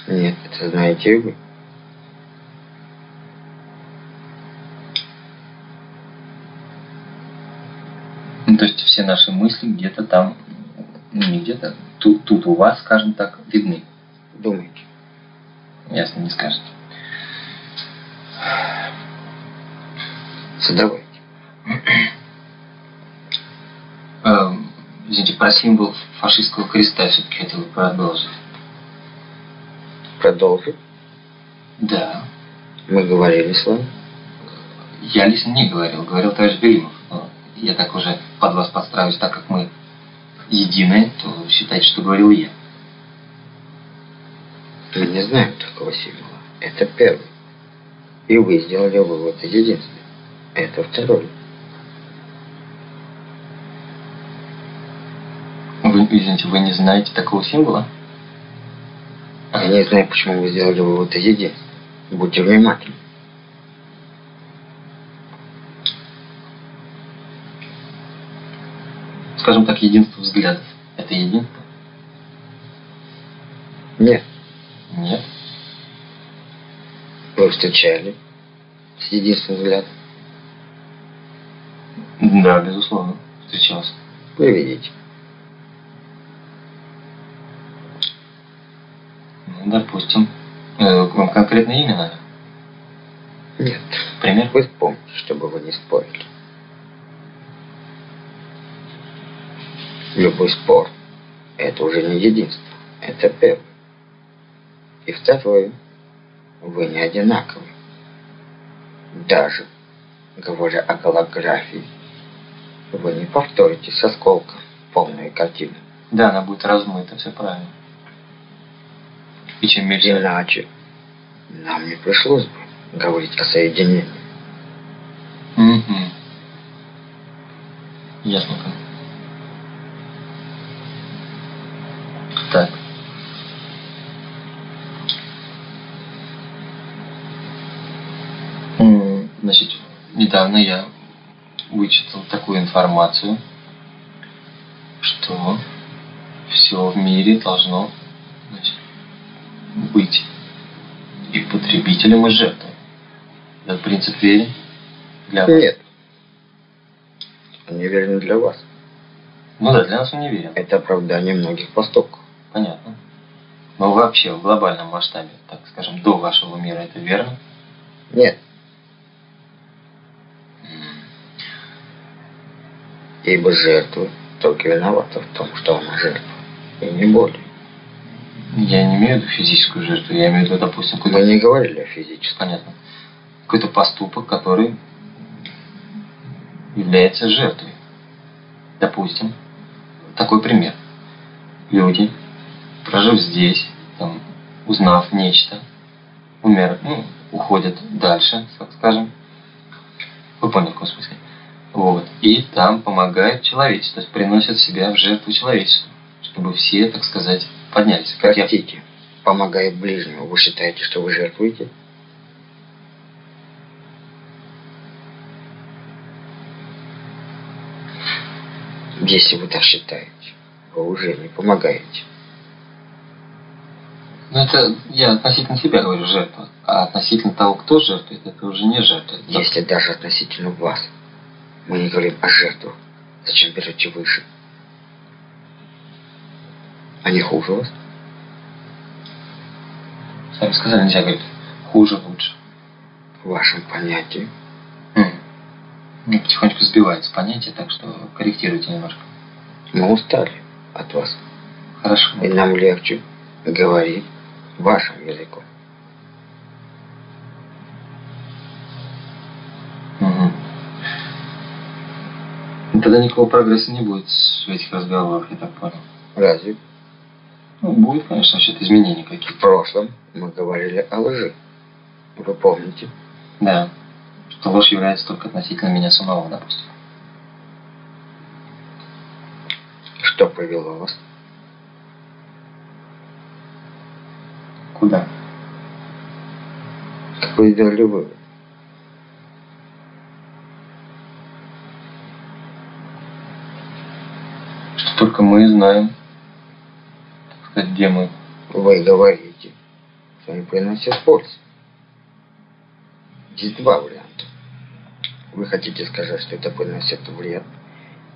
Нет, это знаете вы. Ну, то есть все наши мысли где-то там, ну, не где-то, тут, тут у вас, скажем так, видны. Думайте. Ясно, не скажете. Задавайте. Эм, извините, про символ фашистского креста все-таки хотел бы продолжить. Продолжим. Да. Мы говорили с вами. Я лично не говорил, говорил товарищ Белимов. Я так уже под вас подстраиваюсь, так как мы едины, то считайте, что говорил я. Мы не знаем такого символа. Это первый. И вы сделали вывод из единства. Это второй. Вы, извините, вы не знаете такого символа? Я не знаю, почему вы сделали вывод из единства. Будьте внимательны. Скажем так, единство взглядов. Это единство? Нет, Нет. вы встречали с единственным взглядом. Да, безусловно, встречался. Вы видите. Ну, допустим. Э, Вам конкретное имя надо? Нет. Пример? Вы вспомните, чтобы вы не спорили. Любой спор – это уже не единство. Это первое. И второе. Вы не одинаковы. Даже говоря о голографии, вы не повторите с осколком полную картину. Да, она будет размыта, все правильно. И чем меньше... Иначе нам не пришлось бы говорить о соединении. Мгм. Ясненько. Так. М, Значит, недавно я вычитал такую информацию, что все в мире должно значит, быть и потребителем, и жертвой. Этот принцип верен для вас? Нет. Он не верен для вас. Ну да, для нас он не верен. Это оправдание многих поступков. Понятно. Но вообще в глобальном масштабе, так скажем, до вашего мира это верно? Нет. Ибо жертва только виновата в том, что она жертва. И не более. Я не имею в виду физическую жертву, я имею в виду, допустим, Мы какой-то... не говорили о физическом. Понятно. Какой-то поступок, который является жертвой. Допустим, такой пример. Люди, прожив здесь, там, узнав нечто, умер, ну, уходят дальше, так скажем. Вы поняли, в каком смысле? Вот. И там помогает есть приносят себя в жертву человечеству, чтобы все, так сказать, поднялись. Как я Простите, помогая ближнему, вы считаете, что вы жертвуете? Если вы так считаете, вы уже не помогаете. Ну, это я относительно себя говорю, жертва. А относительно того, кто жертвует, это уже не жертва. Если даже относительно вас мы не говорим о жертвах, зачем берете выше? Они хуже вас? Сами сказали, нельзя говорить хуже, лучше. В вашем понятии. М. Ну, потихонечку сбивается понятие, так что корректируйте немножко. Мы устали от вас. Хорошо. И нам легче говорить вашим языком. Ну, Тогда никакого прогресса не будет в этих разговорах, я так понял. Разве Ну, будет, конечно, насчет изменений в каких-то. прошлом мы говорили о лжи? Вы помните? Да. Что ложь является только относительно меня самого, допустим. Что повело вас? Куда? Какой сделали вывод? Что только мы знаем, сказать, где мы. Вы говорите, что они приносят пользу. Есть два варианта. Вы хотите сказать, что это приносит вред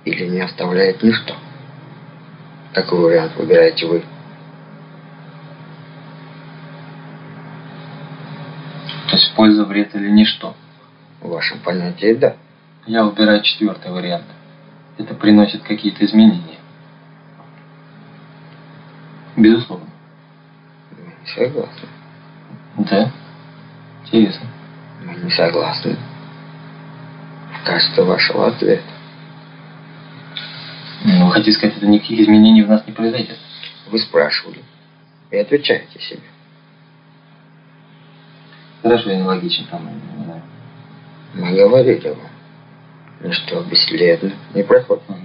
или не оставляет ничто? Какой вариант выбираете вы? То есть польза, вред или ничто. В вашем понятии да. Я выбираю четвертый вариант. Это приносит какие-то изменения. Безусловно. Мы не согласны. Да. Интересно. Мы не согласны. Качестве вашего ответа. Ну, вы хотите сказать, это никаких изменений в нас не произойдет? Вы спрашивали и отвечаете себе. Хорошо, я не логичен там, не знаю. Мы говорили вам, ничто бесследно не проходит. Угу.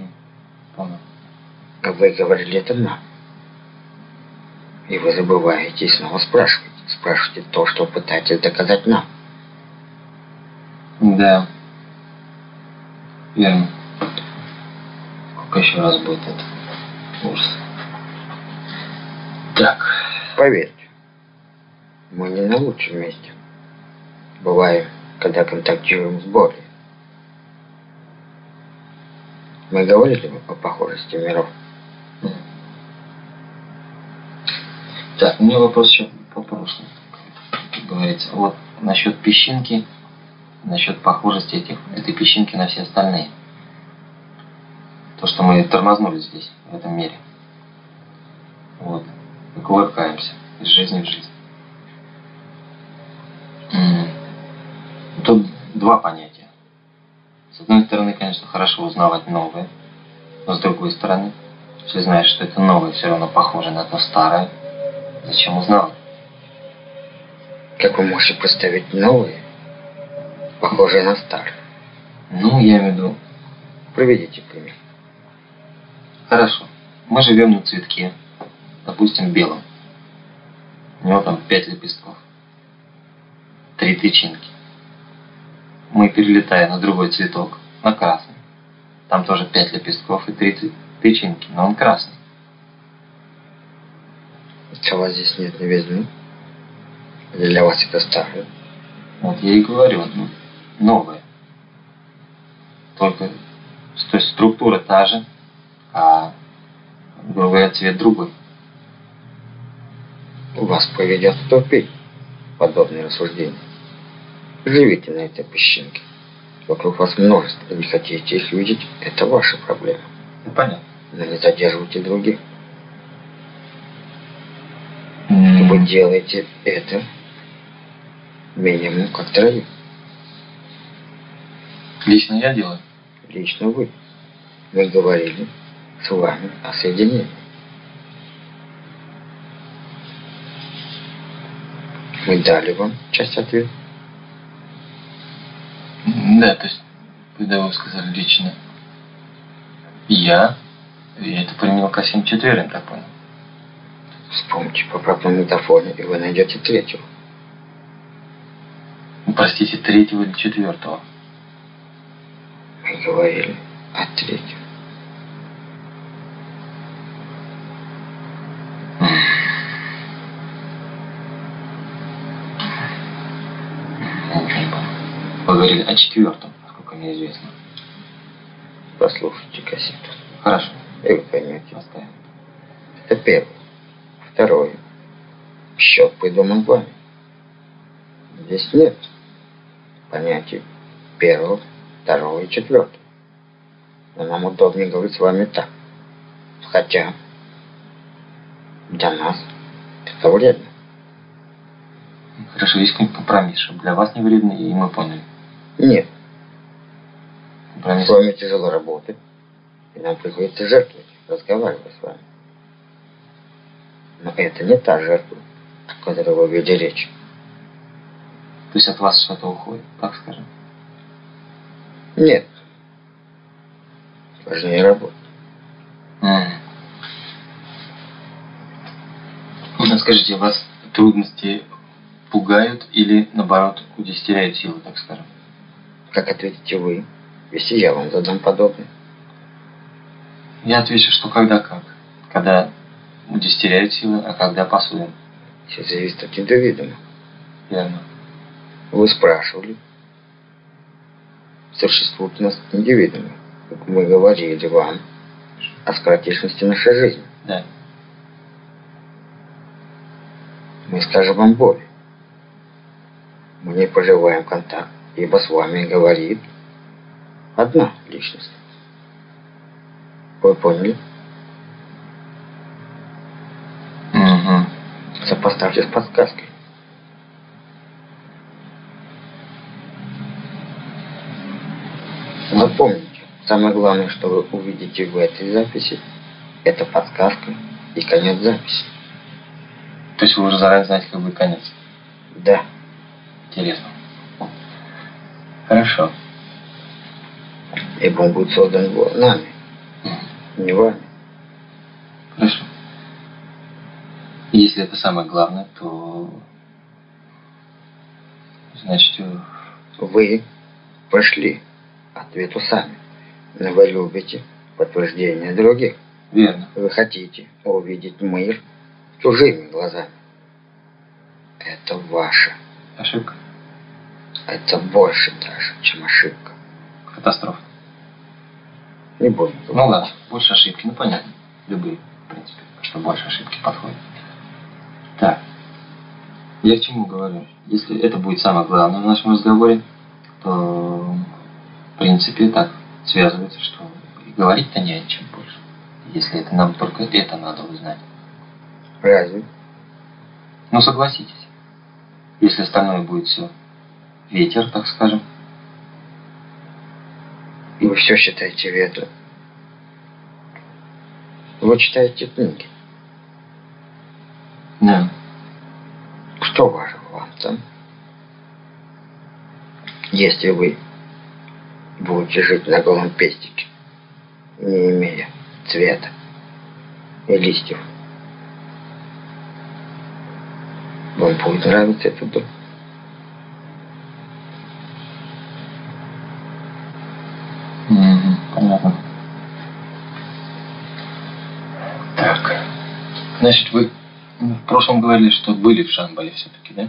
Понял. А вы говорили это нам. И вы забываете снова спрашиваете. Спрашиваете то, что пытаетесь доказать нам. Да. Верно. Сколько еще раз будет это? Ужас. Так. Поверьте, мы не на лучшем месте. Бываем, когда контактируем с болью. Мы говорили о похожести миров. Мгм. Так, у меня вопрос еще по прошлому. Говорится, вот насчет песчинки, насчет похожести этих, этой песчинки на все остальные. То, что мы тормознули здесь, в этом мире. Вот. Мы кувыркаемся из жизни в жизнь. Тут два понятия. С одной стороны, конечно, хорошо узнавать новое, но с другой стороны, если знаешь, что это новое все равно похоже на то старое, зачем узнал? Как вы можете представить новые, похожие на старые? Ну, я имею в виду, Приведите пример. хорошо, мы живем на цветке, допустим, белым. У него там пять лепестков. Три тычинки. Мы перелетаем на другой цветок, на красный. Там тоже пять лепестков и три тычинки, но он красный. Чего здесь нет новизны? Или для вас это старое? Вот я и говорю, ну, новое. Только то есть структура та же, а говоря, цвет другой. Вас поведет в тупик подобные рассуждения. Живите на этой песчинке. Вокруг вас множество, не хотите их видеть, это ваша проблема. Ну, понятно. Но не задерживайте других. Вы делаете это минимум как троих. Лично я делаю? Лично вы. Мы говорили с вами о соединении. Мы дали вам часть ответа. Да, то есть, когда вы сказали лично, я, я это применил ко всем четверым, так понял. Вспомните по правому метафоне, и вы найдете третьего. Ну, простите, третьего или четвертого? Мы говорили о третьем. говорили о четвертом, насколько мне известно. Послушайте кассету. Хорошо. И вы поймете. Оставим. Это первое. Второе. Счет придуман вами. Здесь нет понятий первого, второго и четвертого. Но нам удобнее говорить с вами так. Хотя для нас это вредно. Хорошо, есть какой-нибудь компромисс, чтобы для вас не вредно, и мы поняли. Нет. Компромисс. С вами тяжело работать, и нам приходится жертвовать, разговаривать с вами. Но это не та жертва, о которой вы ведете речь. То есть от вас что-то уходит, так скажем? Нет. Важнее работать. Mm. Скажите, вас трудности пугают или, наоборот, удестеряют силы, так скажем? Как ответите вы, если я вам задам подобное? Я отвечу, что когда как. Когда удестеряют силы, а когда посудим. Все зависит от индивидуума. Верно. Вы спрашивали, существует у нас индивидуумы. Мы говорили вам о скоротечности нашей жизни. Да. Мы скажем вам боль. Мы не поживаем контакт ибо с вами говорит одна личность. Вы поняли? Угу. Сопоставьте с подсказкой. Запомните, самое главное, что вы увидите в этой записи, это подсказка и конец записи. То есть вы уже заранее знаете, как будет конец? Да. Интересно. Хорошо. Ибо он будет создан нами, не вами. Хорошо. Если это самое главное, то значит вы пошли ответу сами. Но вы любите подтверждение других. Верно. Вы хотите увидеть мир чужими глазами. Это ваша ошибка. Это больше даже, чем ошибка. Катастрофа. Не будем. Ну ладно, больше ошибки, ну понятно. Любые, в принципе, что больше ошибки подходят. Я к чему говорю? Если это будет самое главное в нашем разговоре, то в принципе так связывается, что и говорить-то не о чем больше. Если это нам только это надо узнать. Разве? Ну согласитесь. Если остальное будет все ветер, так скажем. Вы все считаете ветром. Вы читаете книги. Да. Что важно вам там? Если вы будете жить на голом пестике, не имея цвета и листьев, Вам будет нравиться этот дом. Понятно. Так. Значит, вы в прошлом говорили, что были в Шамбале все-таки, да?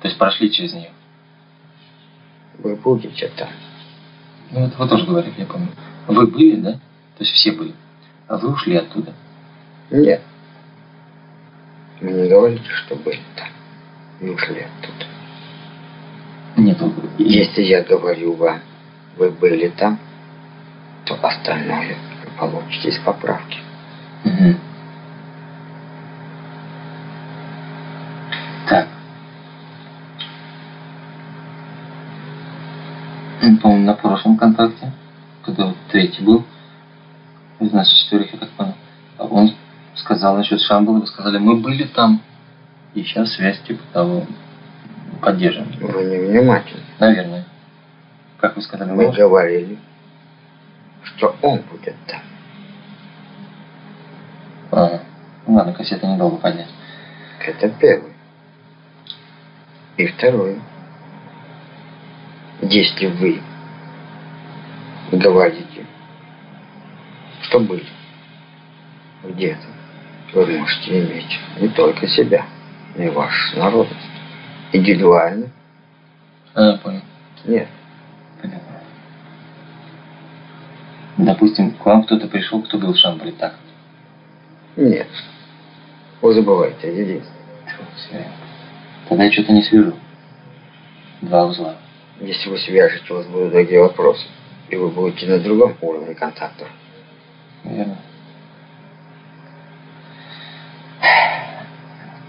То есть прошли через нее. Вы будете там. Ну, это вы тоже говорили, я помню. Вы были, да? То есть все были. А вы ушли оттуда. Нет. Вы не говорите, что были там. И ушли оттуда. Нет, вы- Если я говорю вам, вы были там, то остальное вы получите из поправки. Мгм. Так. Ну, По-моему, на прошлом контакте, когда вот третий был, из нас четверых, я так понял, а он сказал насчет Шамбала, вы сказали, мы были там, и сейчас связь типа того поддерживаем. Вы невнимательны. Наверное. Как вы сказали, Мы мы говорили, что он будет там. А, ну ладно, кассета недолго поднять. Это первое. И второе. Если вы говорите, что были где-то, вы можете иметь не только себя, но и вашу народность. Индивидуально А, понял. нет. Понятно. Допустим, к вам кто-то пришел, кто был в Шамбале, так? Нет. Вы забываете о. Тогда я что-то не свяжу. Два узла. Если вы свяжете, у вас будут другие вопросы. И вы будете на другом уровне контактов. Верно.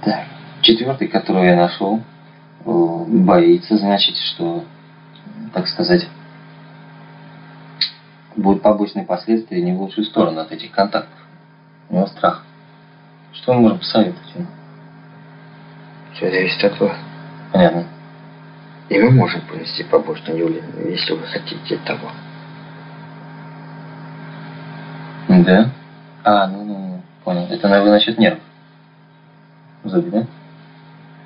Так. Четвертый, которого я нашел, э, боится, значит, что, так сказать, будут побочные последствия не в лучшую сторону от этих контактов. У него страх. Что мы можем посоветовать ему? Все зависит от вас. Понятно. И мы можем принести побочное явление, если вы хотите того. Да? А, ну, ну, ну, понял. Это на вы насчет нервов. В зубе, да?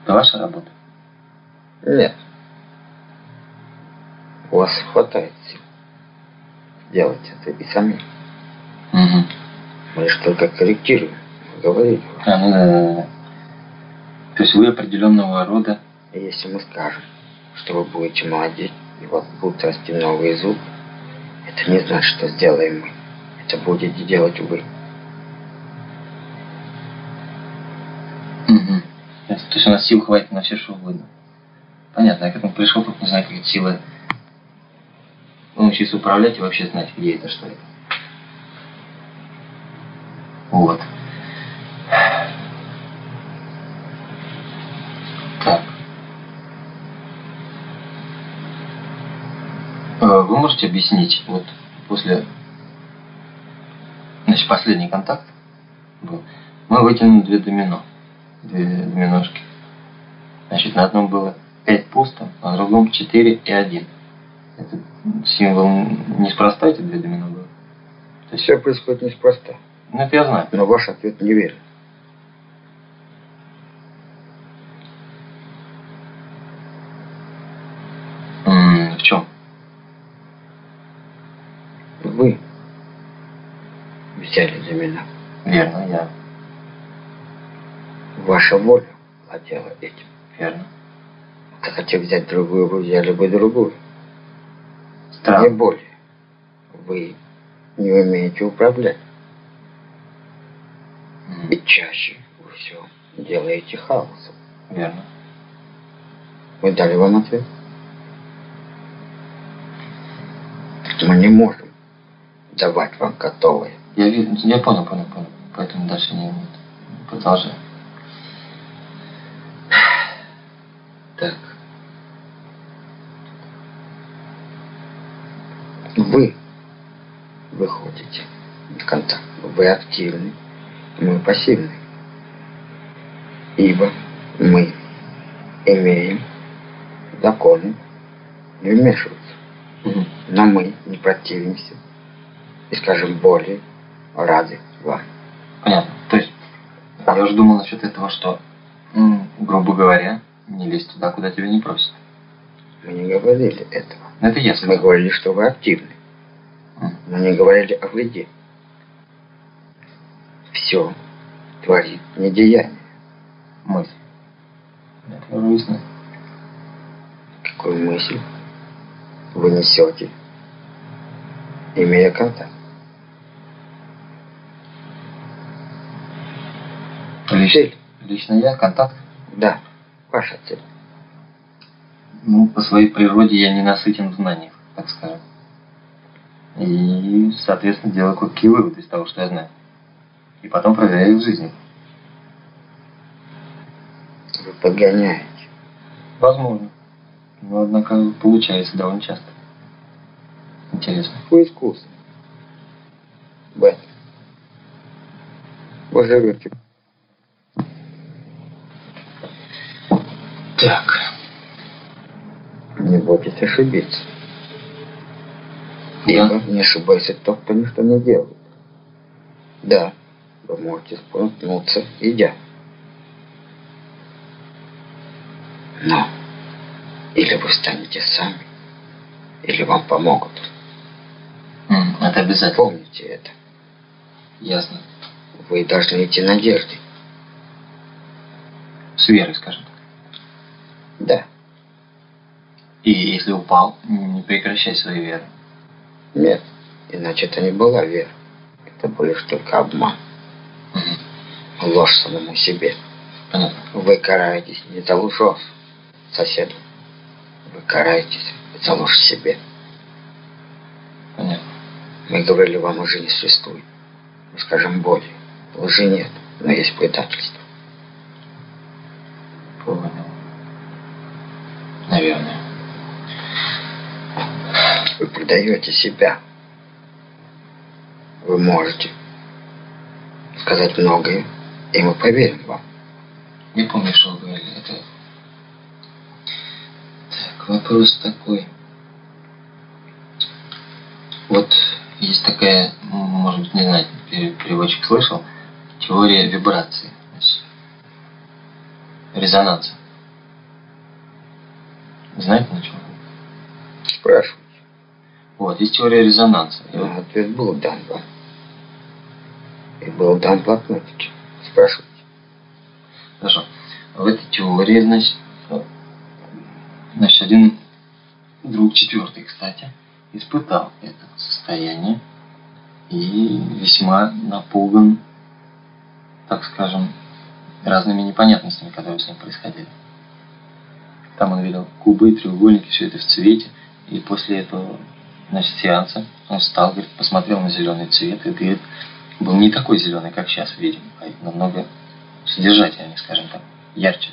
Ваша работа? Нет. У вас хватает сил делать это и сами. Угу. Мы лишь только корректируем. Говорили. А, ну да, да, да. То есть вы определенного рода... Если мы скажем, что вы будете молодеть, и вас будут расти новые зубы, это не значит, что сделаем мы. Это будете делать вы. Угу. То есть у нас сил хватит на все, что угодно. Понятно, я к этому пришел, только не знаю, какие силы научиться управлять и вообще знать, где это, что это. Вот. Так. Э, Вы можете объяснить, вот после, значит, последний контакт был, мы вытянули две домино, две доминошки. Значит, на одном было 5 пусто, а на другом 4 и 1. Это символ неспроста эти две домино было. То есть, Все происходит неспроста. ну это я знаю. Но ваш ответ неверен. В чем? Вы взяли за меня. Верно, я. Ваша воля владела этим. Верно. Захотев взять другую, вы взяли бы другую. Не Странно. более. Вы не умеете управлять. М, И чаще вы все делаете хаосом. Верно. Мы дали вам ответ. Мы не можем давать вам готовое. Я, я понял, понял, понял. Поэтому дальше не будет. Продолжай. Так. Вы выходите в контакт. Вы активны, мы пассивны. Ибо мы имеем законы не вмешиваться. Мгм. Но мы не противимся и, скажем, более рады вам. Понятно. То есть, я уже думал насчет этого, что грубо говоря, не лезь туда, куда тебя не просят. Мы не говорили этого. Это я Мы говорили, что вы активны. Мы не говорили о вреде. Все творит недеяние. Мысль. Это ясно. Какую мысль вы несете, имея контакт? Лично, лично я, контакт. Да, ваша цель. Ну, по своей природе я не насытен в знаниях, так скажем. И, соответственно, делаю кое-какие выводы из того, что я знаю. И потом проверяю в жизни. Вы подгоняете. Возможно. Но, однако, получается довольно часто. Интересно. Вы искусны. Бет. Вы живете. Так. Не бойтесь ошибиться. Да. Ибо не ошибается тот, кто ничто не делает. Да, вы можете споткнуться, идя. Но или вы станете сами, или вам помогут. Это обязательно. Помните это. Ясно. Вы должны идти надеждой. С верой, скажем так. Да, И если упал, не прекращай свою веру. нет, иначе это не была вера. Это был лишь только обман, Мгм. ложь самому себе. Понятно. Вы караетесь не за ложь соседу. Вы караетесь за ложь себе. Понятно. Мы говорили вам, лжи не существует. Мы скажем более. Лжи нет, но есть предательство. Понял. Наверное. Вы предаете себя. Вы можете сказать многое, и мы поверим вам. Не помню, что вы говорили. Это... Так, вопрос такой. Вот есть такая, м, может быть, не знаю, пере- переводчик слышал, теория вибрации, значит, резонанса. Знаете, на чем? Спрашивайте. Вот, есть теория резонанса. Но ответ был дан вам. И был дан в блокнотике. Спрашивайте. Хорошо. В этой теории, значит, значит, один друг четвертый, кстати, испытал это состояние и весьма напуган, так скажем, разными непонятностями, которые с ним происходили. Там он видел кубы, треугольники, все это в цвете, и после этого, значит, сеанса он встал, говорит, посмотрел на зеленый цвет, и говорит, был не такой зеленый, как сейчас видим, а намного содержательнее, скажем так, ярче.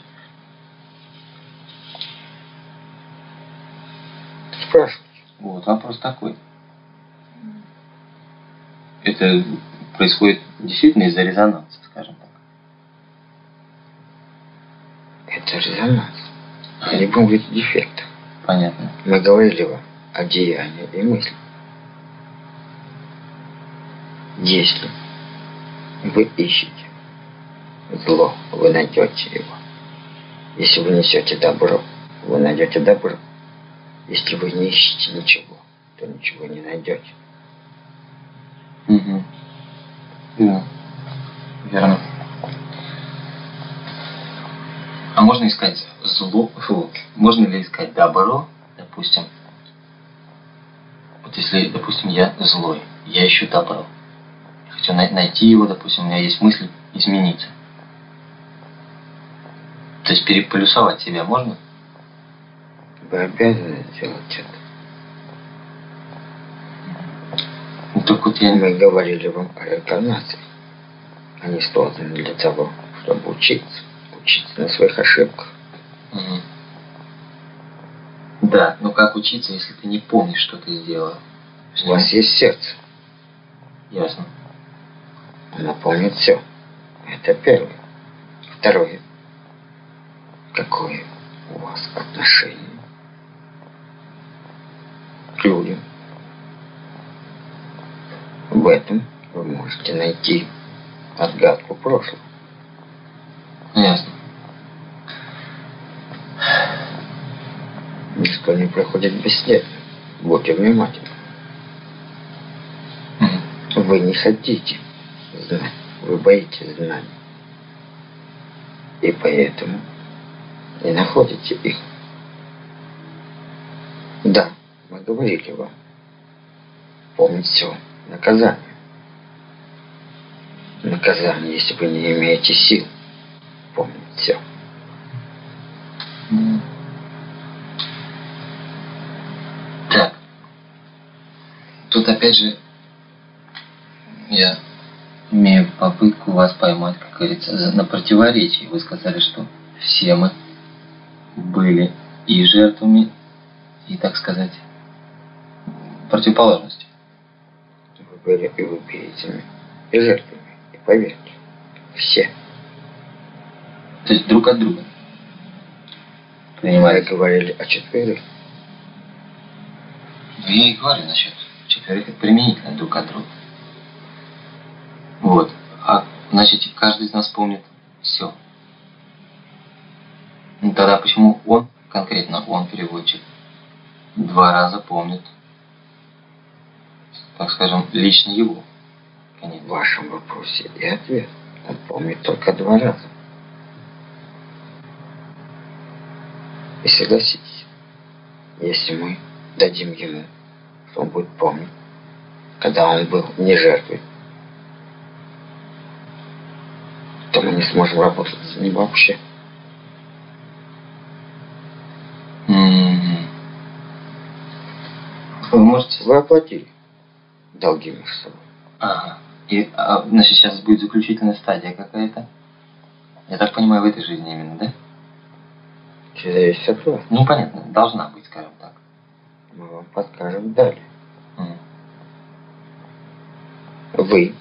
Спрашивайте. Вот вопрос такой. Это происходит действительно из-за резонанса, скажем так. Это резонанс. Не будем говорить о дефектах. Понятно. Мы говорили вам о деянии и мысли. Если вы ищете зло, вы найдете его. Если вы несете добро, вы найдете добро. Если вы не ищете ничего, то ничего не найдете. Угу. Верно. Верно. А можно искать зло, фу, можно ли искать добро, допустим, вот если, допустим, я злой, я ищу добро, я хочу най- найти его, допустим, у меня есть мысль измениться. То есть переполюсовать себя можно? Вы обязаны сделать это. Ну, только вот я. Мы говорили вам о реинкарнации. Они созданы для того, чтобы учиться. Учиться на своих ошибках. Мгм. Да, но как учиться, если ты не помнишь, что ты сделал? У вас есть сердце. Ясно. Оно помнит все. Это первое. Второе. Какое у вас отношение к людям? В этом вы можете найти отгадку прошлого. Ясно. прошлое не проходит бесследно. Будьте внимательны. Вы не хотите знать, вы боитесь знаний. И поэтому не находите их. Да, мы говорили вам. Помнить все. Наказание. Наказание, если вы не имеете сил. Помнить все. М. Так. Тут опять же я имею попытку вас поймать, как говорится, на противоречии. Вы сказали, что все мы были и жертвами, и, так сказать, противоположностью. Вы были и убийцами, и жертвами. И поверьте, все. То есть друг от друга. Мы Принимаете? говорили о четверых. Я и говорю насчет это применительно друг от друга. Вот. А значит, каждый из нас помнит все. Ну, тогда почему он, конкретно он, переводчик, два раза помнит, так скажем, лично его? В Конечно. вашем вопросе и ответ. Он помнит только два раза. И согласитесь, если мы дадим ему, он будет помнить, когда он был не жертвой, то мы не сможем работать с ним вообще. Вы можете... Вы оплатили долги между собой. Ага. И, а, значит, сейчас будет заключительная стадия какая-то. Я так понимаю, в этой жизни именно, да? От вас. Ну, понятно, должна быть, скажем. Мы вам подскажем далее. Вы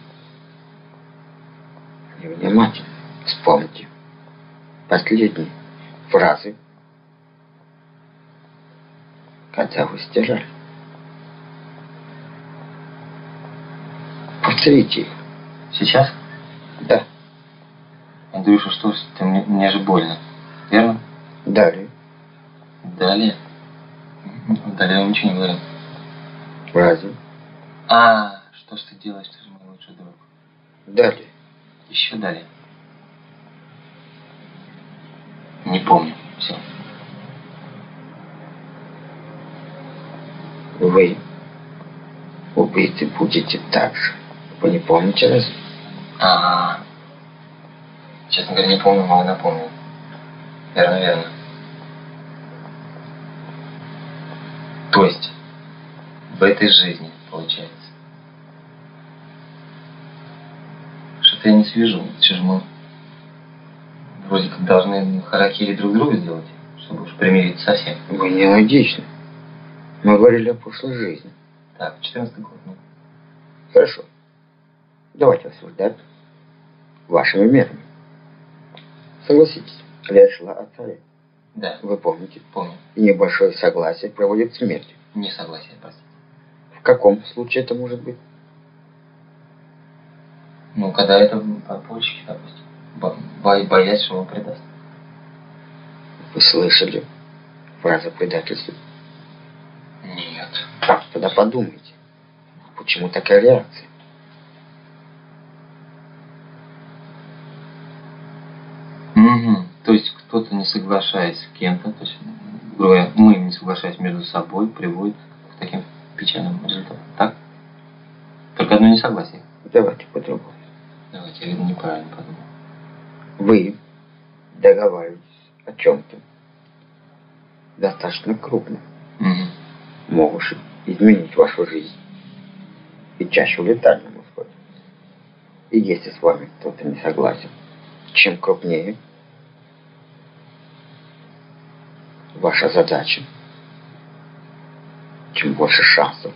невнимательны. Вспомните последние фразы, когда вы стирали. Повторите их. Сейчас? Да. Андрюша, что ж ты, мне, мне же больно. Верно? Далее. Далее. Далее он ничего не говорил. Фразы. А, что ж ты делаешь, ты же мой лучший друг. Далее. Еще далее. Не помню. Все. Вы убиты будете так же. Вы не помните разве? А, честно говоря, не помню, но напомню. Верно, верно. То есть, в этой жизни, получается. Что-то я не свяжу. Что же мы вроде как должны харакири друг другу сделать, чтобы уж примириться совсем. Вы нелогичны. Мы говорили о прошлой жизни. Так, 14 год, ну. Хорошо. Давайте рассуждать вашими мерами. Согласитесь, речь шла о царе. Да, Вы помните, помню. небольшое согласие проводит к смерти. Не согласен, простите. В каком случае это может быть? Ну, когда это по почке, допустим. Бо- бо- боясь, что он предаст. Вы слышали фразу предательства? Нет. Тогда подумайте, почему такая реакция? Угу. То есть кто-то не соглашаясь с кем-то, то есть, говоря, мы не соглашаясь между собой, приводит к таким печальным результатам. Так? Только одно несогласие. Давайте по-другому. Давайте, я неправильно подумал. Вы договариваетесь о чем-то достаточно крупном, Угу. могущем изменить вашу жизнь и чаще в летальном исходе. И если с вами кто-то не согласен, чем крупнее ваша задача, чем больше шансов,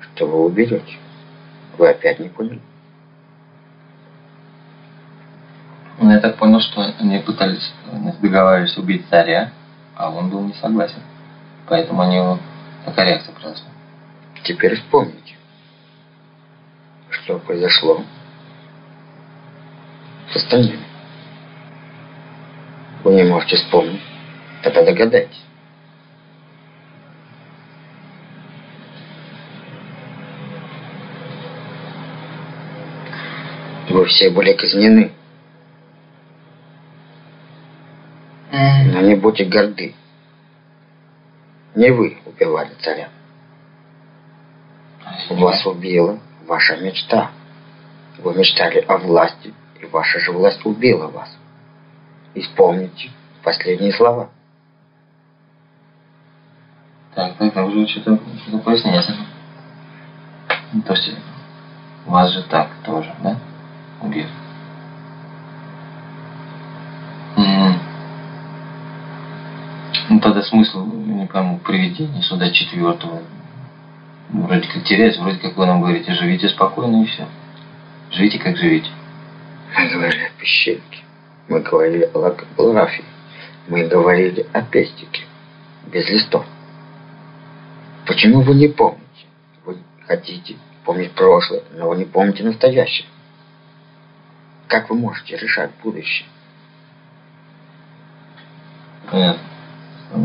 что вы уберете. Вы опять не поняли? Ну, я так понял, что они пытались, э, договаривались убить царя, а он был не согласен. Поэтому они его такая реакция произошла. Теперь вспомните, что произошло с остальными. Вы не можете вспомнить, это догадайтесь. Вы все были казнены. Но не будьте горды. Не вы убивали царя. Вас убила ваша мечта. Вы мечтали о власти, и ваша же власть убила вас. Испомните последние слова. Так, так, там уже что-то что поясняется. Ну, то есть, вас же так тоже, да? Убил. М. Ну, тогда смысл, не пойму, приведения сюда четвертого. Ну, Вроде как терять, вроде как вы нам говорите, живите спокойно и все. Живите как живите. Говорили о песчинке. Мы говорили о лакографии. Мы говорили о пестике. Без листов. Почему вы не помните? Вы хотите помнить прошлое, но вы не помните настоящее. Как вы можете решать будущее? Понятно.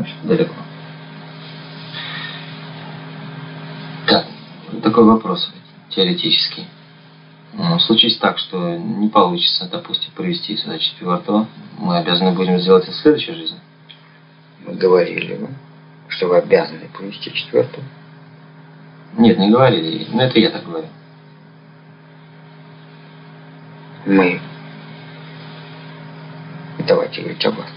Еще далеко. Так, такой вопрос теоретический. Ну, Случись так, что не получится, допустим, привести сюда четвертого, мы обязаны будем сделать это в следующей жизни. Мы говорили вам, что вы обязаны привести четвертого. Нет, не говорили. Ну, это я так говорю. Мы. Давайте говорить о вас.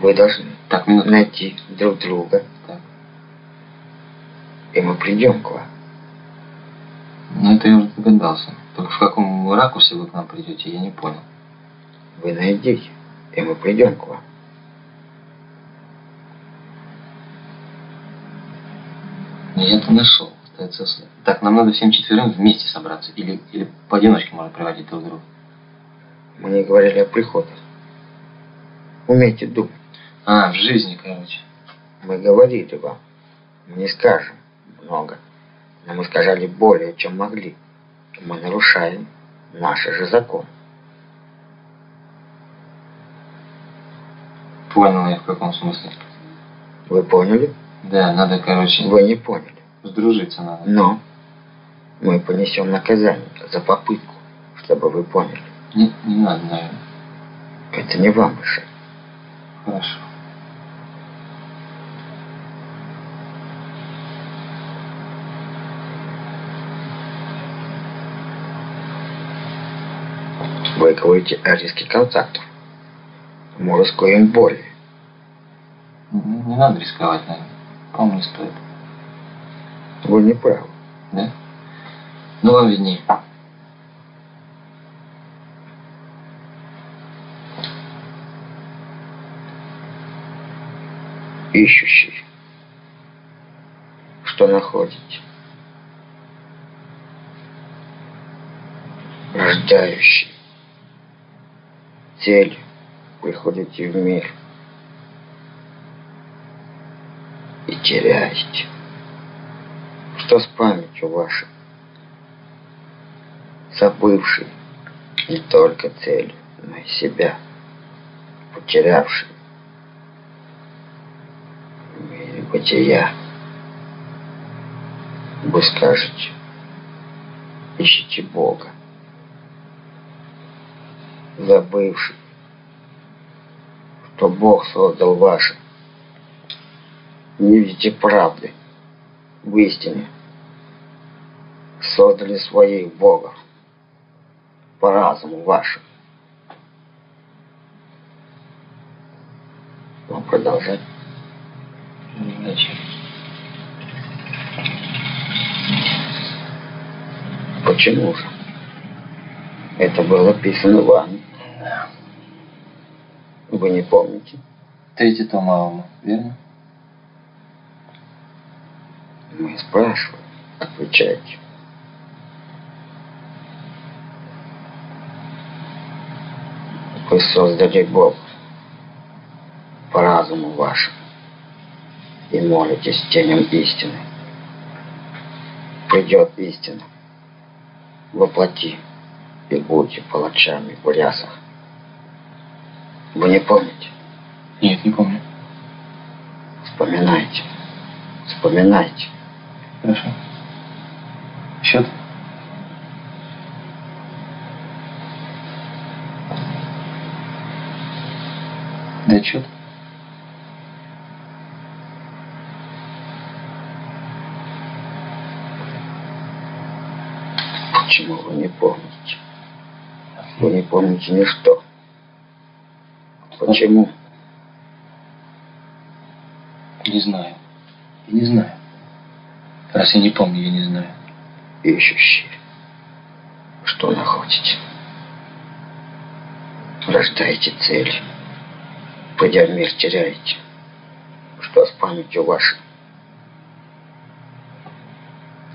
Вы должны Так, минуту. найти друг друга, Так. и мы придем к вам. Ну, это я уже догадался. Только в каком ракурсе вы к нам придете, я не понял. Вы найдите, и мы придем к вам. Ну, я-то нашел. Остается след. Так, нам надо всем четверым вместе собраться. Или, или поодиночке можно приводить друг друга. Мы не говорили о приходах. Умейте думать. А, в жизни, короче. Мы говорили вам. Мы не скажем много. Но мы сказали более, чем могли. Мы нарушаем наши же законы. Понял я в каком смысле. Вы поняли? Да, надо, короче, Вы не поняли. сдружиться надо. Но мы понесем наказание за попытку, чтобы вы поняли. Не, не надо, наверное. Это не вам решать. Хорошо. Вы говорите о риске контактов. Мы рискуем более. Не, не надо рисковать, наверное. По-моему, не стоит. Вы не правы. Да? Ну, вам виднее. Ищущий. Что находите? Рождающий. Цель. Приходите в мир. И теряете. Что с памятью вашей? Забывший не только цель, но и себя. Потерявший в мире бытия. Вы скажете, ищите Бога. Забывший, что Бог создал ваше. Не видите правды в истине. Создали своих богов по разуму вашему. Вам продолжать? Зачем? Почему же? Это было писано вами. Да. Вы не помните? Третий том Аума, верно? Мы спрашиваем. Отвечайте. Вы создали Бог по разуму вашему и молитесь теням истины. Придет истина. Воплоти и будьте палачами в рясах. Вы не помните? Нет, не помню. Вспоминайте. Вспоминайте. Хорошо. Счет? Да счет? Почему вы не помните? Вы не помните ничто. Почему? Не знаю. Не знаю. Раз я не помню, я не знаю. Ищущие. Что находите? Рождаете цель. Пойдя в мир, теряете. Что с памятью вашей?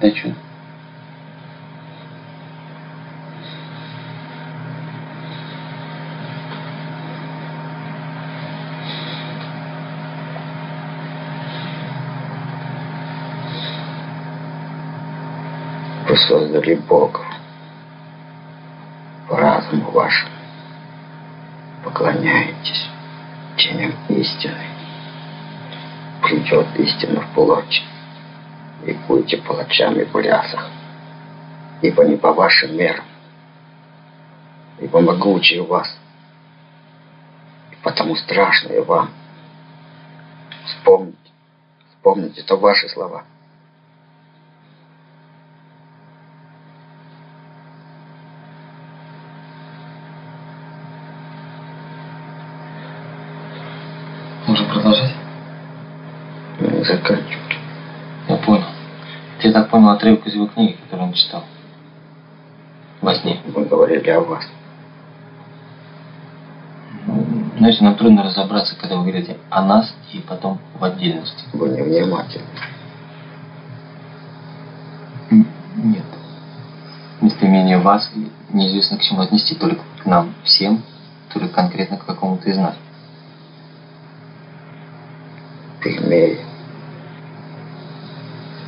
Да создали Бога. По разуму вашему поклоняетесь теням истины. Придет истина в плоть, и будете палачами в лясах, ибо не по вашим мерам, ибо могучие вас, и потому страшные вам. Вспомните, вспомните, это ваши слова. Можем продолжать? Ну, Заканчивайте. Я понял. Ты так понял отрывок из его книги, которую он читал? Во сне. Мы говорили о вас. Знаете, нам трудно разобраться, когда вы говорите о нас и потом в отдельности. Вы невнимательны. М, Нет. Местоимение вас неизвестно к чему отнести, то ли к нам всем, то ли конкретно к какому-то из нас. пигмеи,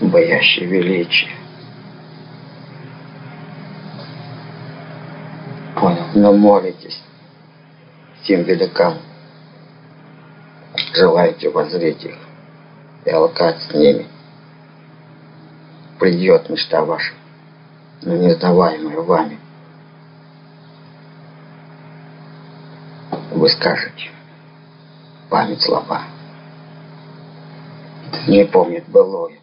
боящие величия, Понял. но молитесь тем великам, желаете воззреть их и алкать с ними. Придет мечта ваша, но не сдаваемая вами. Вы скажете, память слаба, не помнит былое.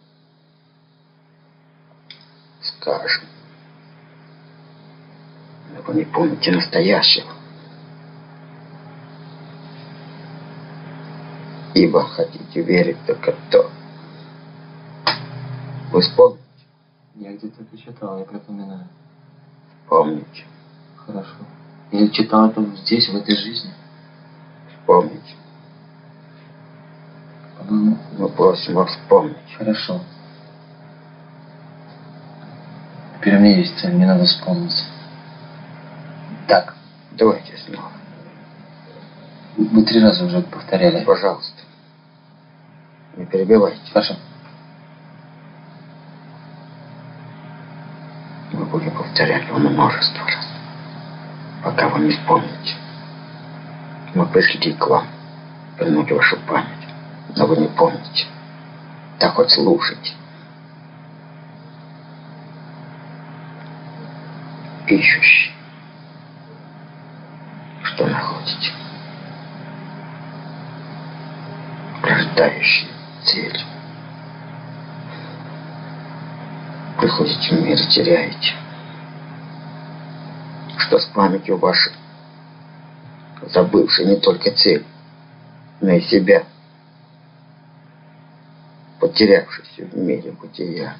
Скажем, но вы не помните настоящего. Ибо хотите верить только то. Вы вспомните, Я где-то это читал, я припоминаю. помните, Хорошо. Я читал это здесь, в этой жизни. вспомните. Мы просим вас вспомнить. хорошо. Цель, мне надо вспомнить. Так, Давайте снова. вы три раза уже повторяли. Пожалуйста. Не перебивайте. Хорошо. Мы будем повторять вам множество раз, пока вы не вспомните. Мы пришли к вам, вернуть вашу память, но вы не помните. Так хоть слушайте. Ищущий. Что находите? Рождающий цель. Приходите в мир и теряете. Что с памятью вашей, забывшей не только цель, но и себя, потерявшейся в мире бытия.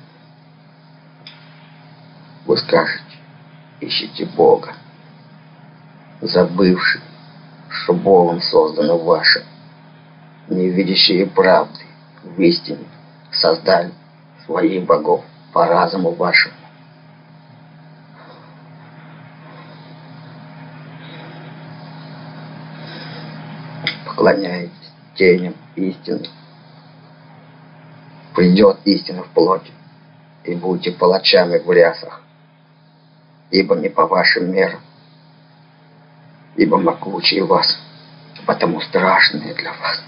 Вы скажете, ищите Бога, забывший, что Богом создано ваше, не видящие правды в истине, создали своих богов по разуму вашему. Поклоняетесь теням истины. Придет истина в плоти, и будете палачами в лясах, ибо не по вашим мерам, ибо могучие вас, потому страшные для вас.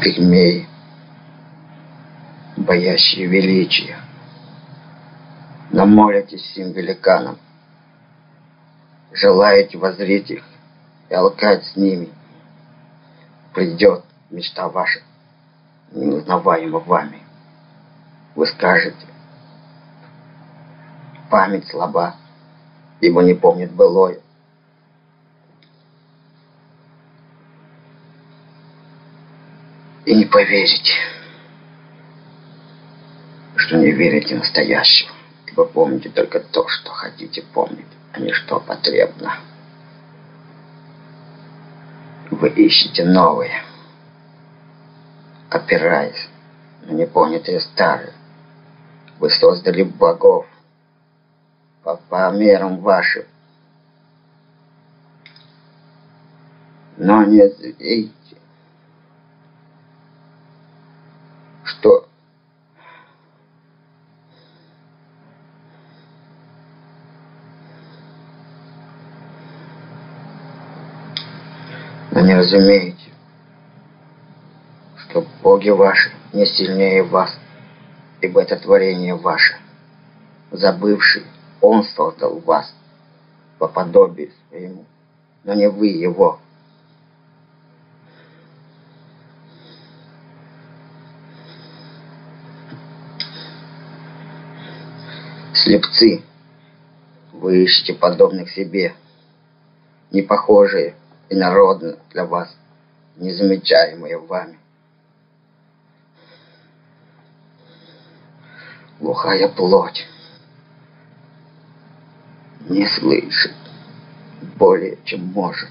Пигмеи, боящие величия. Намолитесь всем великанам, желаете воззреть их и алкать с ними. Придет мечта ваша, неузнаваема вами. Вы скажете, память слаба, ибо не помнит былое. И не поверите, что не верите настоящему, ибо помните только то, что хотите помнить, а не что потребно. Вы ищете новые, опираясь на непонятые старые. Вы создали богов по, по мерам вашим. Но не видите, что но не разумеете, что боги ваши не сильнее вас, ибо это творение ваше. Забывший, он создал вас по подобию своему, но не вы его. Слепцы, вы ищете подобных себе, не похожие и народно для вас, незамечаемые вами. Глухая плоть не слышит более, чем может.